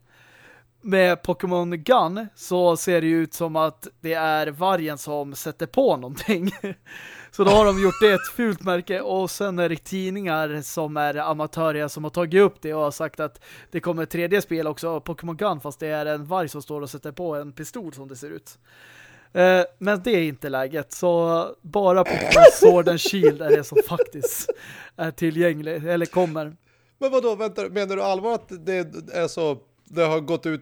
Med Pokémon Gun så ser det ut som att det är vargen som sätter på någonting. Så då har de gjort det ett fult märke och sen är det tidningar som är amatöriga som har tagit upp det och har sagt att det kommer ett tredje spel också, Pokémon Gun, fast det är en varg som står och sätter på en pistol som det ser ut. Eh, men det är inte läget, så bara Pokémon Sword and Shield är det som faktiskt är tillgängligt, eller kommer. Men vad då, vänta, menar du allvar att det är så det har gått ut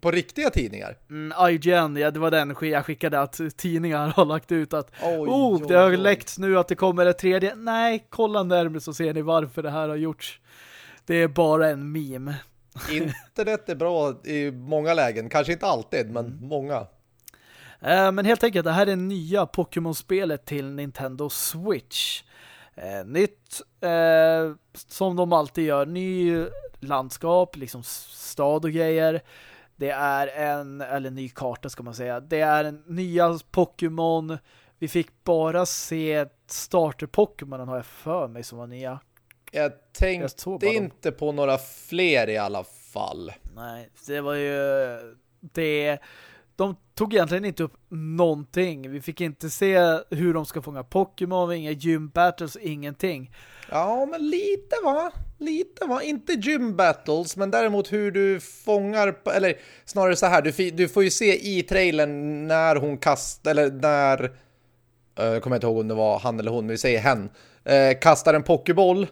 på riktiga tidningar. Mm, IGN, ja det var den jag skickade att tidningar har lagt ut att oj, oh, det har oj. läckts nu att det kommer ett tredje. Nej, kolla närmare så ser ni varför det här har gjorts. Det är bara en meme. Internet är bra i många lägen, kanske inte alltid, men mm. många. Eh, men helt enkelt, det här är nya Pokémon-spelet till Nintendo Switch. Eh, nytt, eh, som de alltid gör, ny landskap, liksom stad och grejer. Det är en, eller ny karta ska man säga. Det är en nya Pokémon. Vi fick bara se starter-Pokémon har jag för mig som var nya. Jag tänkte jag inte på några fler i alla fall. Nej, det var ju det de tog egentligen inte upp någonting. Vi fick inte se hur de ska fånga Pokémon, inga gym battles, ingenting. Ja, men lite va? Lite va? Inte gym battles, men däremot hur du fångar, eller snarare så här, du, du får ju se i trailern när hon kastar, eller när, eh, jag kommer inte ihåg om det var han eller hon, men vi säger hen, eh, kastar en pokéboll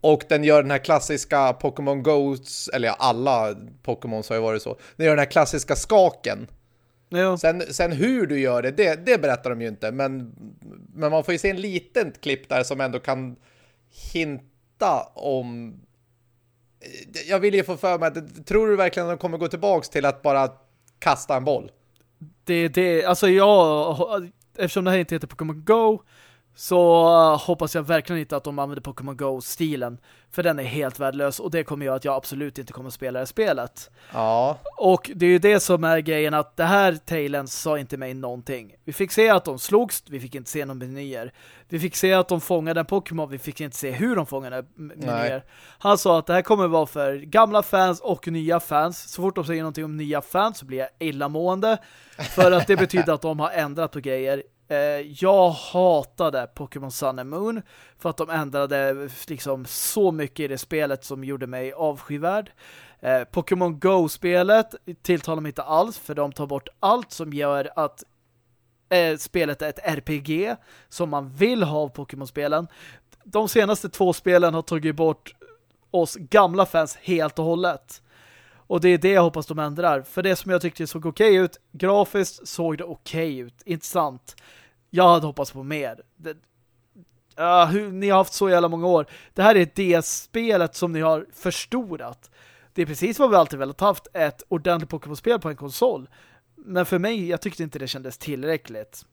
och den gör den här klassiska Pokémon Ghosts, eller ja, alla Pokémon har ju varit så, den gör den här klassiska skaken. Ja. Sen, sen hur du gör det, det, det berättar de ju inte. Men, men man får ju se en liten klipp där som ändå kan hinta om... Jag vill ju få för mig att tror du verkligen att de kommer gå tillbaks till att bara kasta en boll? Det, det, alltså jag, eftersom det här inte heter Pokémon Go så uh, hoppas jag verkligen inte att de använder Pokémon Go-stilen. För den är helt värdelös och det kommer göra att jag absolut inte kommer att spela det spelet. Ja. Och det är ju det som är grejen att det här Tailen sa inte mig någonting. Vi fick se att de slogs, vi fick inte se några menyer. Vi fick se att de fångade en Pokémon, vi fick inte se hur de fångade menyer. Nej. Han sa att det här kommer vara för gamla fans och nya fans. Så fort de säger någonting om nya fans så blir jag illamående. För att det betyder att de har ändrat på grejer. Eh, jag hatade Pokémon Sun and Moon för att de ändrade liksom så mycket i det spelet som gjorde mig avskyvärd. Eh, Pokémon Go-spelet tilltalar mig inte alls för de tar bort allt som gör att eh, spelet är ett RPG som man vill ha av Pokémon-spelen. De senaste två spelen har tagit bort oss gamla fans helt och hållet. Och det är det jag hoppas de ändrar. För det som jag tyckte såg okej okay ut, grafiskt såg det okej okay ut. Intressant. Jag hade hoppats på mer. Det, uh, hur, ni har haft så jävla många år. Det här är det spelet som ni har förstorat. Det är precis vad vi alltid velat haft. Ett ordentligt Pokémon-spel på en konsol. Men för mig, jag tyckte inte det kändes tillräckligt.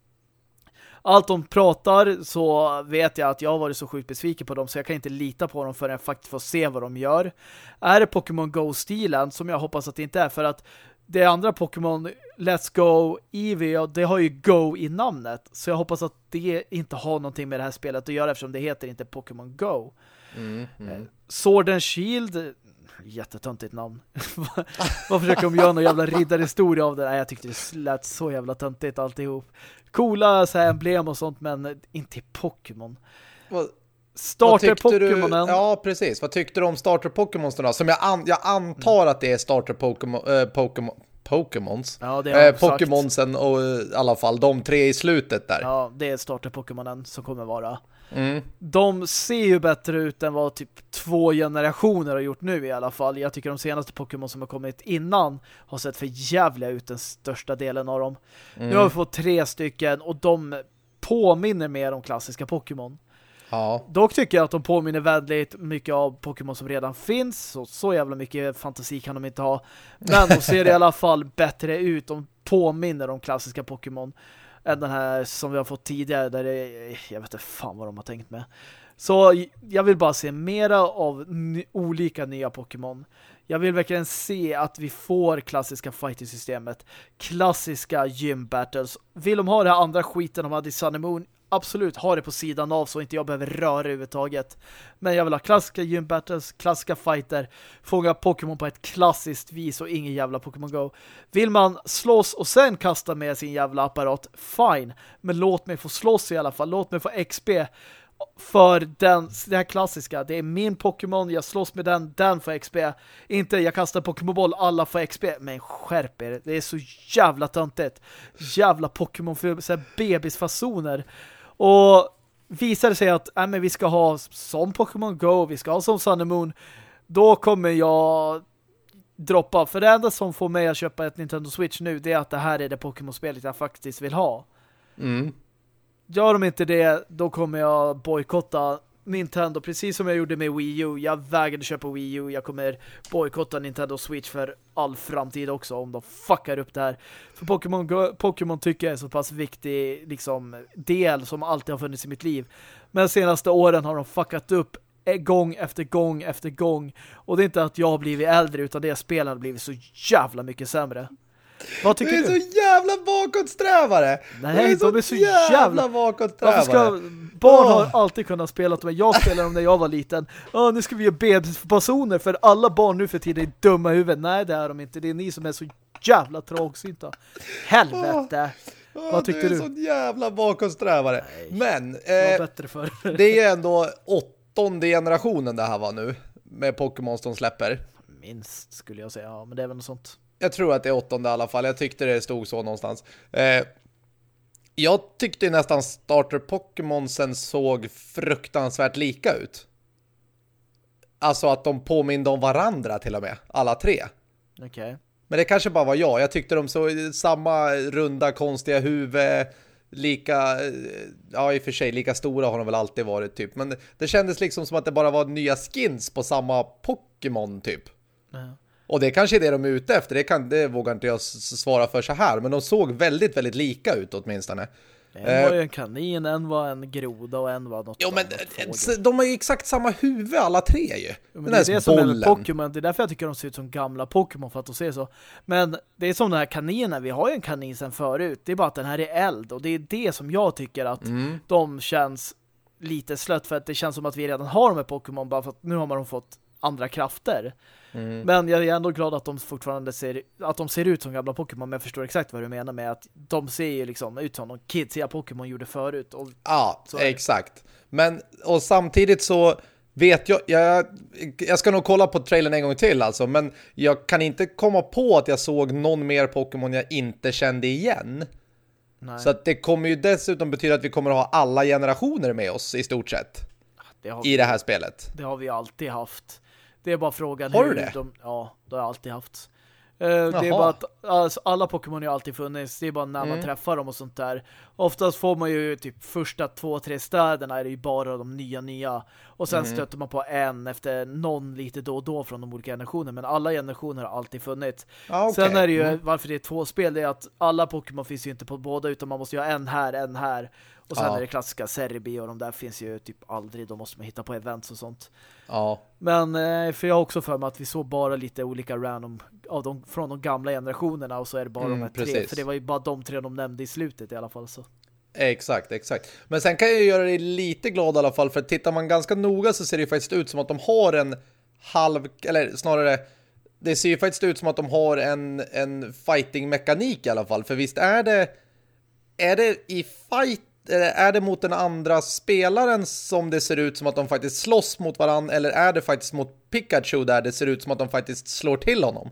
Allt de pratar så vet jag att jag har varit så sjukt besviken på dem så jag kan inte lita på dem förrän jag faktiskt får se vad de gör. Är det Pokémon Go-stilen som jag hoppas att det inte är för att det andra Pokémon Let's Go Eevee, det har ju Go i namnet. Så jag hoppas att det inte har någonting med det här spelet att göra eftersom det heter inte Pokémon Go. Mm, mm. Eh, Sword and Shield jättetöntigt namn. Vad försöker de göra någon jävla riddarhistoria av det? Nej, jag tyckte det lät så jävla töntigt alltihop. Coola så här emblem och sånt, men inte Pokémon. Starter Pokémonen. Ja, precis. Vad tyckte du om Starter Pokémon då? Som jag, an, jag antar att det är Starter Pokémon äh, Pokémon Pokémons. Ja, det eh, Pokémonsen och i alla fall de tre i slutet där. Ja, det är starter Pokémonen som kommer vara. Mm. De ser ju bättre ut än vad typ två generationer har gjort nu i alla fall. Jag tycker de senaste Pokémon som har kommit innan har sett för jävliga ut den största delen av dem. Mm. Nu har vi fått tre stycken och de påminner mer om klassiska Pokémon. Ja. Dock tycker jag att de påminner väldigt mycket av Pokémon som redan finns. Så, så jävla mycket fantasi kan de inte ha. Men de ser i alla fall bättre ut. De påminner om klassiska Pokémon än den här som vi har fått tidigare där det, jag vet inte fan vad de har tänkt med. Så jag vill bara se mera av olika nya Pokémon. Jag vill verkligen se att vi får klassiska fighting-systemet. Klassiska gym battles. Vill de ha det här andra skiten de hade i Sun and Moon? Absolut ha det på sidan av så inte jag behöver röra överhuvudtaget. Men jag vill ha klassiska gym battles, klassiska fighter, fånga Pokémon på ett klassiskt vis och ingen jävla Pokémon Go. Vill man slåss och sen kasta med sin jävla apparat, fine. Men låt mig få slåss i alla fall, låt mig få XP för den, det här klassiska. Det är min Pokémon, jag slåss med den, den får XP. Inte jag kastar Pokémon-boll, alla får XP. Men skärp er, det är så jävla töntigt. Jävla Pokémon för så här bebisfasoner. Och visar det sig att äh, men vi ska ha som Pokémon Go, vi ska ha som Sun Moon, då kommer jag droppa. För det enda som får mig att köpa ett Nintendo Switch nu det är att det här är det Pokémon-spelet jag faktiskt vill ha. Mm. Gör de inte det, då kommer jag bojkotta Nintendo, precis som jag gjorde med Wii U. Jag vägrade köpa Wii U. Jag kommer bojkotta Nintendo Switch för all framtid också om de fuckar upp det här. För Pokémon, Pokémon tycker jag är så pass viktig liksom, del som alltid har funnits i mitt liv. Men de senaste åren har de fuckat upp gång efter gång efter gång. Och det är inte att jag har blivit äldre utan det är spelen har blivit så jävla mycket sämre. Vad tycker du? är du? så jävla bakåtsträvare! Nej, de är så jävla, jävla bakåtsträvare. Ska... Barn oh. har alltid kunnat spela dem. Jag spelade dem när jag var liten. Oh, nu ska vi göra bebisfasoner för alla barn nu för tiden är dumma huvud. Nej, det är de inte. Det är ni som är så jävla trågsynta. Helvete! Oh. Vad tyckte du? Du är så jävla bakåtsträvare. Men eh, det är ändå åttonde generationen det här var nu. Med Pokémon som släpper. Minst skulle jag säga. Ja, men det är väl något sånt. Jag tror att det är åttonde i alla fall. Jag tyckte det stod så någonstans. Eh, jag tyckte nästan starter Pokémonsen såg fruktansvärt lika ut. Alltså att de påminde om varandra till och med. Alla tre. Okej. Okay. Men det kanske bara var jag. Jag tyckte de så samma runda konstiga huvud lika ja i och för sig lika stora har de väl alltid varit typ men det kändes liksom som att det bara var nya skins på samma Pokémon typ. Mm. Och det kanske är det de är ute efter. Det, kan, det vågar inte jag svara för så här. Men de såg väldigt, väldigt lika ut åtminstone. En var ju en kanin, en var en groda och en var något Jo, men annat de har ju exakt samma huvud alla tre ju. Jo, men det är det som är med Pokémon. Det är därför jag tycker de ser ut som gamla Pokémon för att de ser så. Men det är som den här kaninen. Vi har ju en kanin sen förut. Det är bara att den här är eld. Och det är det som jag tycker att mm. de känns lite slött. För att det känns som att vi redan har de här Pokémon. Bara för att nu har man fått andra krafter. Mm. Men jag är ändå glad att de fortfarande ser att de ser ut som gamla Pokémon men jag förstår exakt vad du menar med att de ser ju liksom ut som de kidsiga Pokémon gjorde förut. Och ja, exakt. Men och samtidigt så vet jag, jag, jag ska nog kolla på trailern en gång till alltså, men jag kan inte komma på att jag såg någon mer Pokémon jag inte kände igen. Nej. Så att det kommer ju dessutom betyda att vi kommer att ha alla generationer med oss i stort sett. Det i det här spelet. Det har vi alltid haft. Det är bara frågan Har du det? De, ja, det har jag alltid haft. Uh, det är bara att alltså, alla Pokémon har alltid funnits. Det är bara när man mm. träffar dem och sånt där. Oftast får man ju typ första två, tre städerna är det ju bara de nya, nya. Och sen mm. stöter man på en efter någon lite då och då från de olika generationerna. Men alla generationer har alltid funnits. Ah, okay. Sen är det ju, mm. varför det är två spel, det är att alla Pokémon finns ju inte på båda utan man måste ju ha en här, en här. Och sen ja. är det klassiska Serbi och de där finns ju typ aldrig. Då måste man hitta på events och sånt. Ja. Men eh, för jag har också för mig att vi såg bara lite olika random av de, från de gamla generationerna och så är det bara mm, de här precis. tre. För det var ju bara de tre de nämnde i slutet i alla fall. så. Exakt, exakt. Men sen kan jag göra dig lite glad i alla fall för tittar man ganska noga så ser det faktiskt ut som att de har en halv, eller snarare det ser ju faktiskt ut som att de har en, en fighting-mekanik i alla fall. För visst är det är det i fight är det mot den andra spelaren som det ser ut som att de faktiskt slåss mot varandra eller är det faktiskt mot Pikachu där det ser ut som att de faktiskt slår till honom?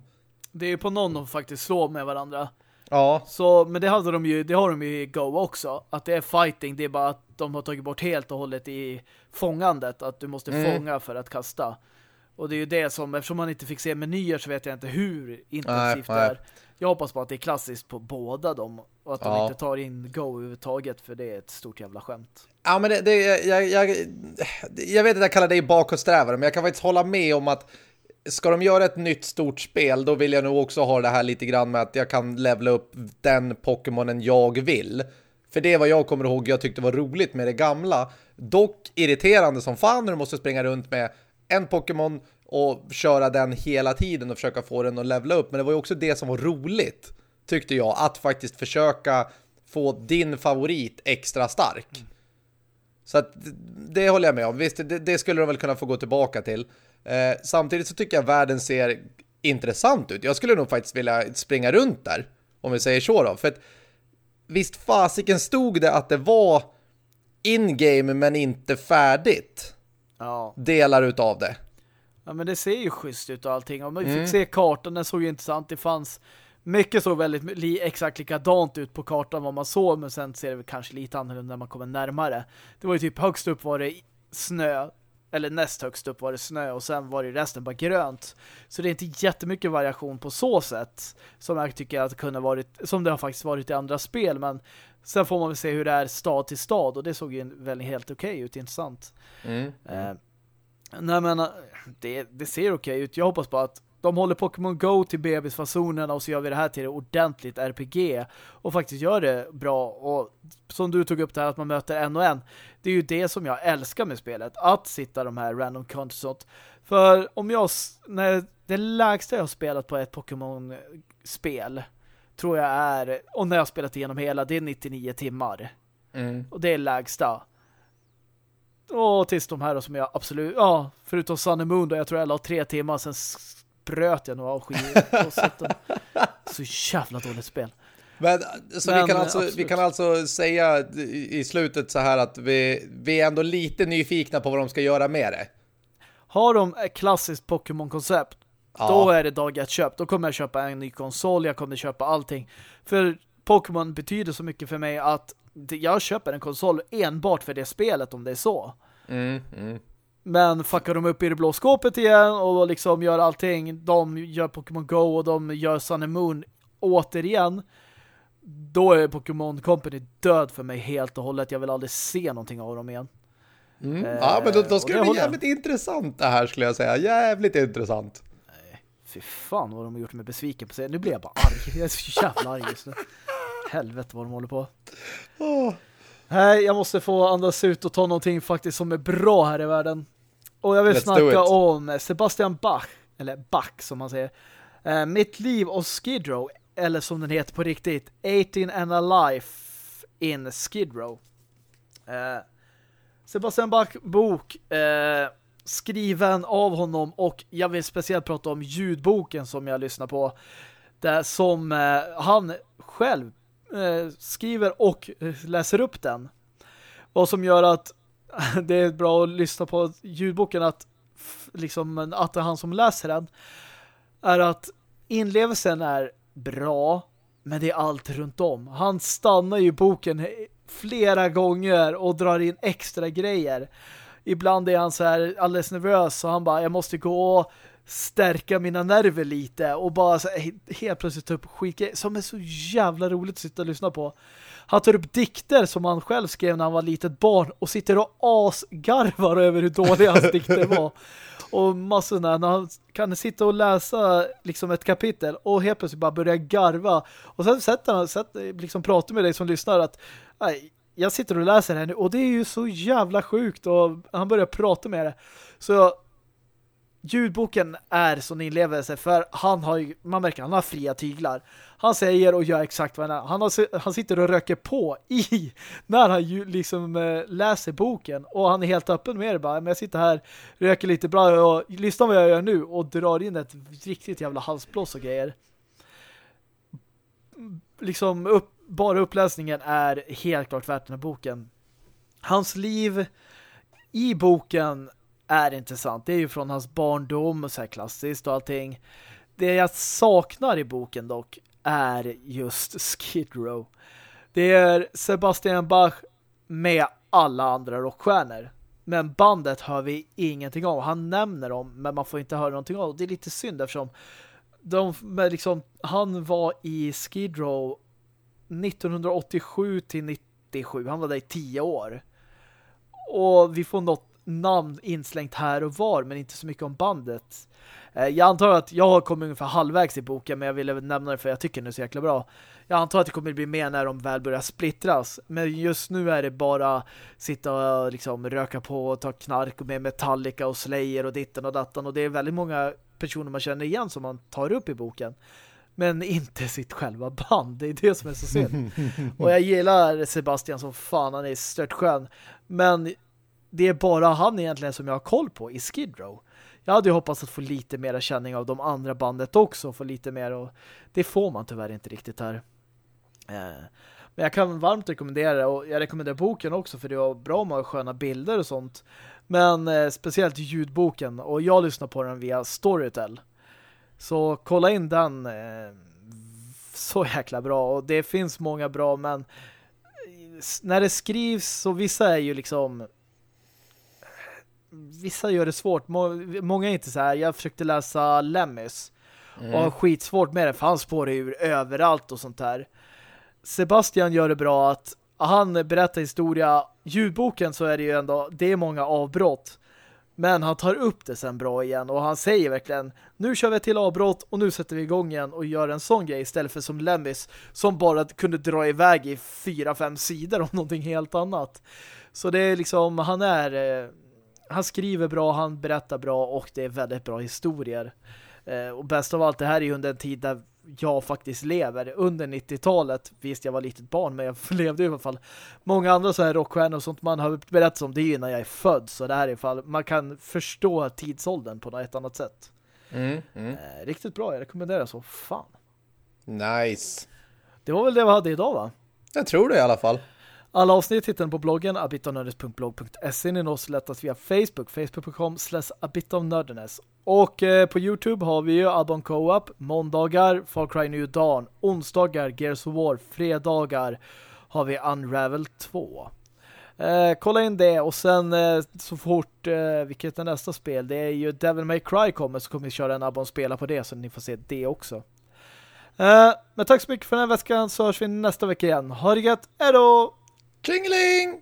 Det är ju på någon de faktiskt slår med varandra. Ja. Så, men det hade de ju, det har de ju i Go också. Att det är fighting, det är bara att de har tagit bort helt och hållet i fångandet. Att du måste mm. fånga för att kasta. Och det är ju det som, eftersom man inte fick se menyer så vet jag inte hur intensivt nej, det är. Jag hoppas på att det är klassiskt på båda dem och att de inte tar in Go överhuvudtaget för det är ett stort jävla skämt. Ja, men det, det jag, jag, jag vet att jag kallar dig bakåtsträvare men jag kan faktiskt hålla med om att ska de göra ett nytt stort spel då vill jag nog också ha det här lite grann med att jag kan levla upp den Pokémonen jag vill. För det var jag kommer ihåg jag tyckte var roligt med det gamla. Dock irriterande som fan när du måste springa runt med en Pokémon och köra den hela tiden och försöka få den att levla upp. Men det var ju också det som var roligt, tyckte jag, att faktiskt försöka få din favorit extra stark. Mm. Så att det håller jag med om. Visst, det, det skulle de väl kunna få gå tillbaka till. Eh, samtidigt så tycker jag världen ser intressant ut. Jag skulle nog faktiskt vilja springa runt där, om vi säger så då. För att visst fasiken stod det att det var in-game men inte färdigt. Ja. Delar utav det. Ja, men det ser ju schysst ut och allting. Och man fick mm. se kartan, den såg ju intressant. Det fanns mycket såg väldigt li exakt likadant ut på kartan vad man såg, men sen ser det kanske lite annorlunda när man kommer närmare. Det var ju typ högst upp var det snö, eller näst högst upp var det snö och sen var det resten bara grönt. Så det är inte jättemycket variation på så sätt som jag tycker att det kunde varit, som det har faktiskt varit i andra spel, men sen får man väl se hur det är stad till stad och det såg ju väldigt helt okej okay ut, intressant. Mm. Eh, Nej men eh, det, det ser okej ut. Jag hoppas på att de håller Pokémon Go till bebisfasonerna och så gör vi det här till ett ordentligt RPG och faktiskt gör det bra och som du tog upp det här att man möter en och en det är ju det som jag älskar med spelet att sitta de här random counters sånt. för om jag när det lägsta jag har spelat på ett Pokémon-spel tror jag är och när jag har spelat igenom hela det är 99 timmar mm. och det är lägsta och tills de här som jag absolut, ja, förutom Sun and Moon då jag tror jag la tre timmar sen bröt jag nog av skivan. så jävla dåligt spel. Men, så Men, vi, kan alltså, vi kan alltså säga i slutet så här att vi, vi är ändå lite nyfikna på vad de ska göra med det. Har de ett klassiskt Pokémon-koncept ja. då är det dag ett köp. Då kommer jag köpa en ny konsol, jag kommer köpa allting. För Pokémon betyder så mycket för mig att jag köper en konsol enbart för det spelet om det är så. Mm, mm. Men fuckar de upp i det blå skåpet igen och liksom gör allting. De gör Pokémon Go och de gör Sun and Moon återigen. Då är Pokémon Company död för mig helt och hållet. Jag vill aldrig se någonting av dem igen. Mm. Eh, ja, men då, då skulle det bli jävligt intressant det här skulle jag säga. Jävligt intressant. Nej, fy fan vad de har gjort mig besviken på sig. Nu blir jag bara arg. Jag är så jävla arg just nu. Helvete vad de håller på. Oh. Nej, jag måste få andas ut och ta någonting faktiskt som är bra här i världen. Och jag vill Let's snacka om Sebastian Bach, eller Bach som man säger. Uh, Mitt liv och Skid Row, eller som den heter på riktigt, 18 and a Life in Skid Row. Uh, Sebastian Bach bok uh, skriven av honom och jag vill speciellt prata om ljudboken som jag lyssnar på. Där som han själv skriver och läser upp den. Vad som gör att det är bra att lyssna på ljudboken att liksom att det är han som läser den är att inlevelsen är bra men det är allt runt om. Han stannar ju boken flera gånger och drar in extra grejer. Ibland är han så här alldeles nervös och han bara, jag måste gå och stärka mina nerver lite och bara så helt plötsligt ta upp skitgrejer som är så jävla roligt att sitta och lyssna på. Han tar upp dikter som han själv skrev när han var litet barn och sitter och asgarvar över hur dåliga hans dikter var. Och massor när han kan sitta och läsa liksom ett kapitel och helt plötsligt bara börja garva. Och sen sätter han sätter, liksom pratar med dig som lyssnar att jag sitter och läser här nu och det är ju så jävla sjukt och han börjar prata med det. Så ljudboken är sån inlevelse för han har ju, man märker han har fria tyglar. Han säger och gör exakt vad han är. Han, har, han sitter och röker på i när han ju liksom eh, läser boken och han är helt öppen med det bara. Men jag sitter här, röker lite bra och lyssnar vad jag gör nu och drar in ett riktigt jävla halsblås och grejer. Liksom upp, bara uppläsningen är helt klart värt den här boken. Hans liv i boken är intressant. Det är ju från hans barndom och så här klassiskt och allting. Det jag saknar i boken dock är just Skid Row. Det är Sebastian Bach med alla andra rockstjärnor. Men bandet hör vi ingenting om. Han nämner dem, men man får inte höra någonting om. Det är lite synd eftersom de, liksom, han var i Skid Row 1987 till 97. Han var där i tio år. Och vi får något namn inslängt här och var men inte så mycket om bandet. Eh, jag antar att jag har kommit ungefär halvvägs i boken men jag ville nämna det för jag tycker det är så jäkla bra. Jag antar att det kommer bli mer när de väl börjar splittras. Men just nu är det bara sitta och liksom röka på och ta knark med Metallica och Slayer och ditten och dattan. Och det är väldigt många personer man känner igen som man tar upp i boken. Men inte sitt själva band. Det är det som är så synd. och jag gillar Sebastian som fan. Han är stört skön. Men det är bara han egentligen som jag har koll på i Skid Row. Jag hade ju hoppats att få lite mer känning av de andra bandet också. Få lite mer och det får man tyvärr inte riktigt här. Eh, men jag kan varmt rekommendera det och jag rekommenderar boken också för det var bra med sköna bilder och sånt. Men eh, speciellt ljudboken och jag lyssnar på den via Storytel. Så kolla in den eh, så jäkla bra och det finns många bra men eh, när det skrivs så vissa är ju liksom vissa gör det svårt. Många är inte så här. Jag försökte läsa Lemmis mm. och skitsvårt med det för han spår ur överallt och sånt där. Sebastian gör det bra att han berättar historia. Ljudboken så är det ju ändå, det är många avbrott. Men han tar upp det sen bra igen och han säger verkligen nu kör vi till avbrott och nu sätter vi igång igen och gör en sån grej istället för som Lemmis som bara kunde dra iväg i fyra, fem sidor om någonting helt annat. Så det är liksom, han är eh, han skriver bra, han berättar bra och det är väldigt bra historier. Eh, och bäst av allt, det här är ju under en tid där jag faktiskt lever. Under 90-talet, visst jag var litet barn, men jag levde i alla fall. Många andra så här rockstjärnor och sånt man har berättat om, det är ju när jag är född. Så det här är i alla fall, man kan förstå tidsåldern på något annat sätt. Mm, mm. Eh, riktigt bra, jag rekommenderar så. Fan. Nice. Det var väl det vi hade idag va? Jag tror det i alla fall. Alla avsnitt hittar ni på bloggen abitonördnes.blog.se Ni nås lättast via Facebook, facebook.com slash abitonördnes. Och eh, på Youtube har vi ju Addon Co-op, måndagar Far Cry New Dawn, onsdagar Gears of War, fredagar har vi Unravel 2. Eh, kolla in det och sen eh, så fort eh, vilket är nästa spel det är ju Devil May Cry kommer så kommer vi köra en Abon spela på det så ni får se det också. Eh, men tack så mycket för den här veckan så hörs vi nästa vecka igen. Ha det gött, hejdå! Jingling!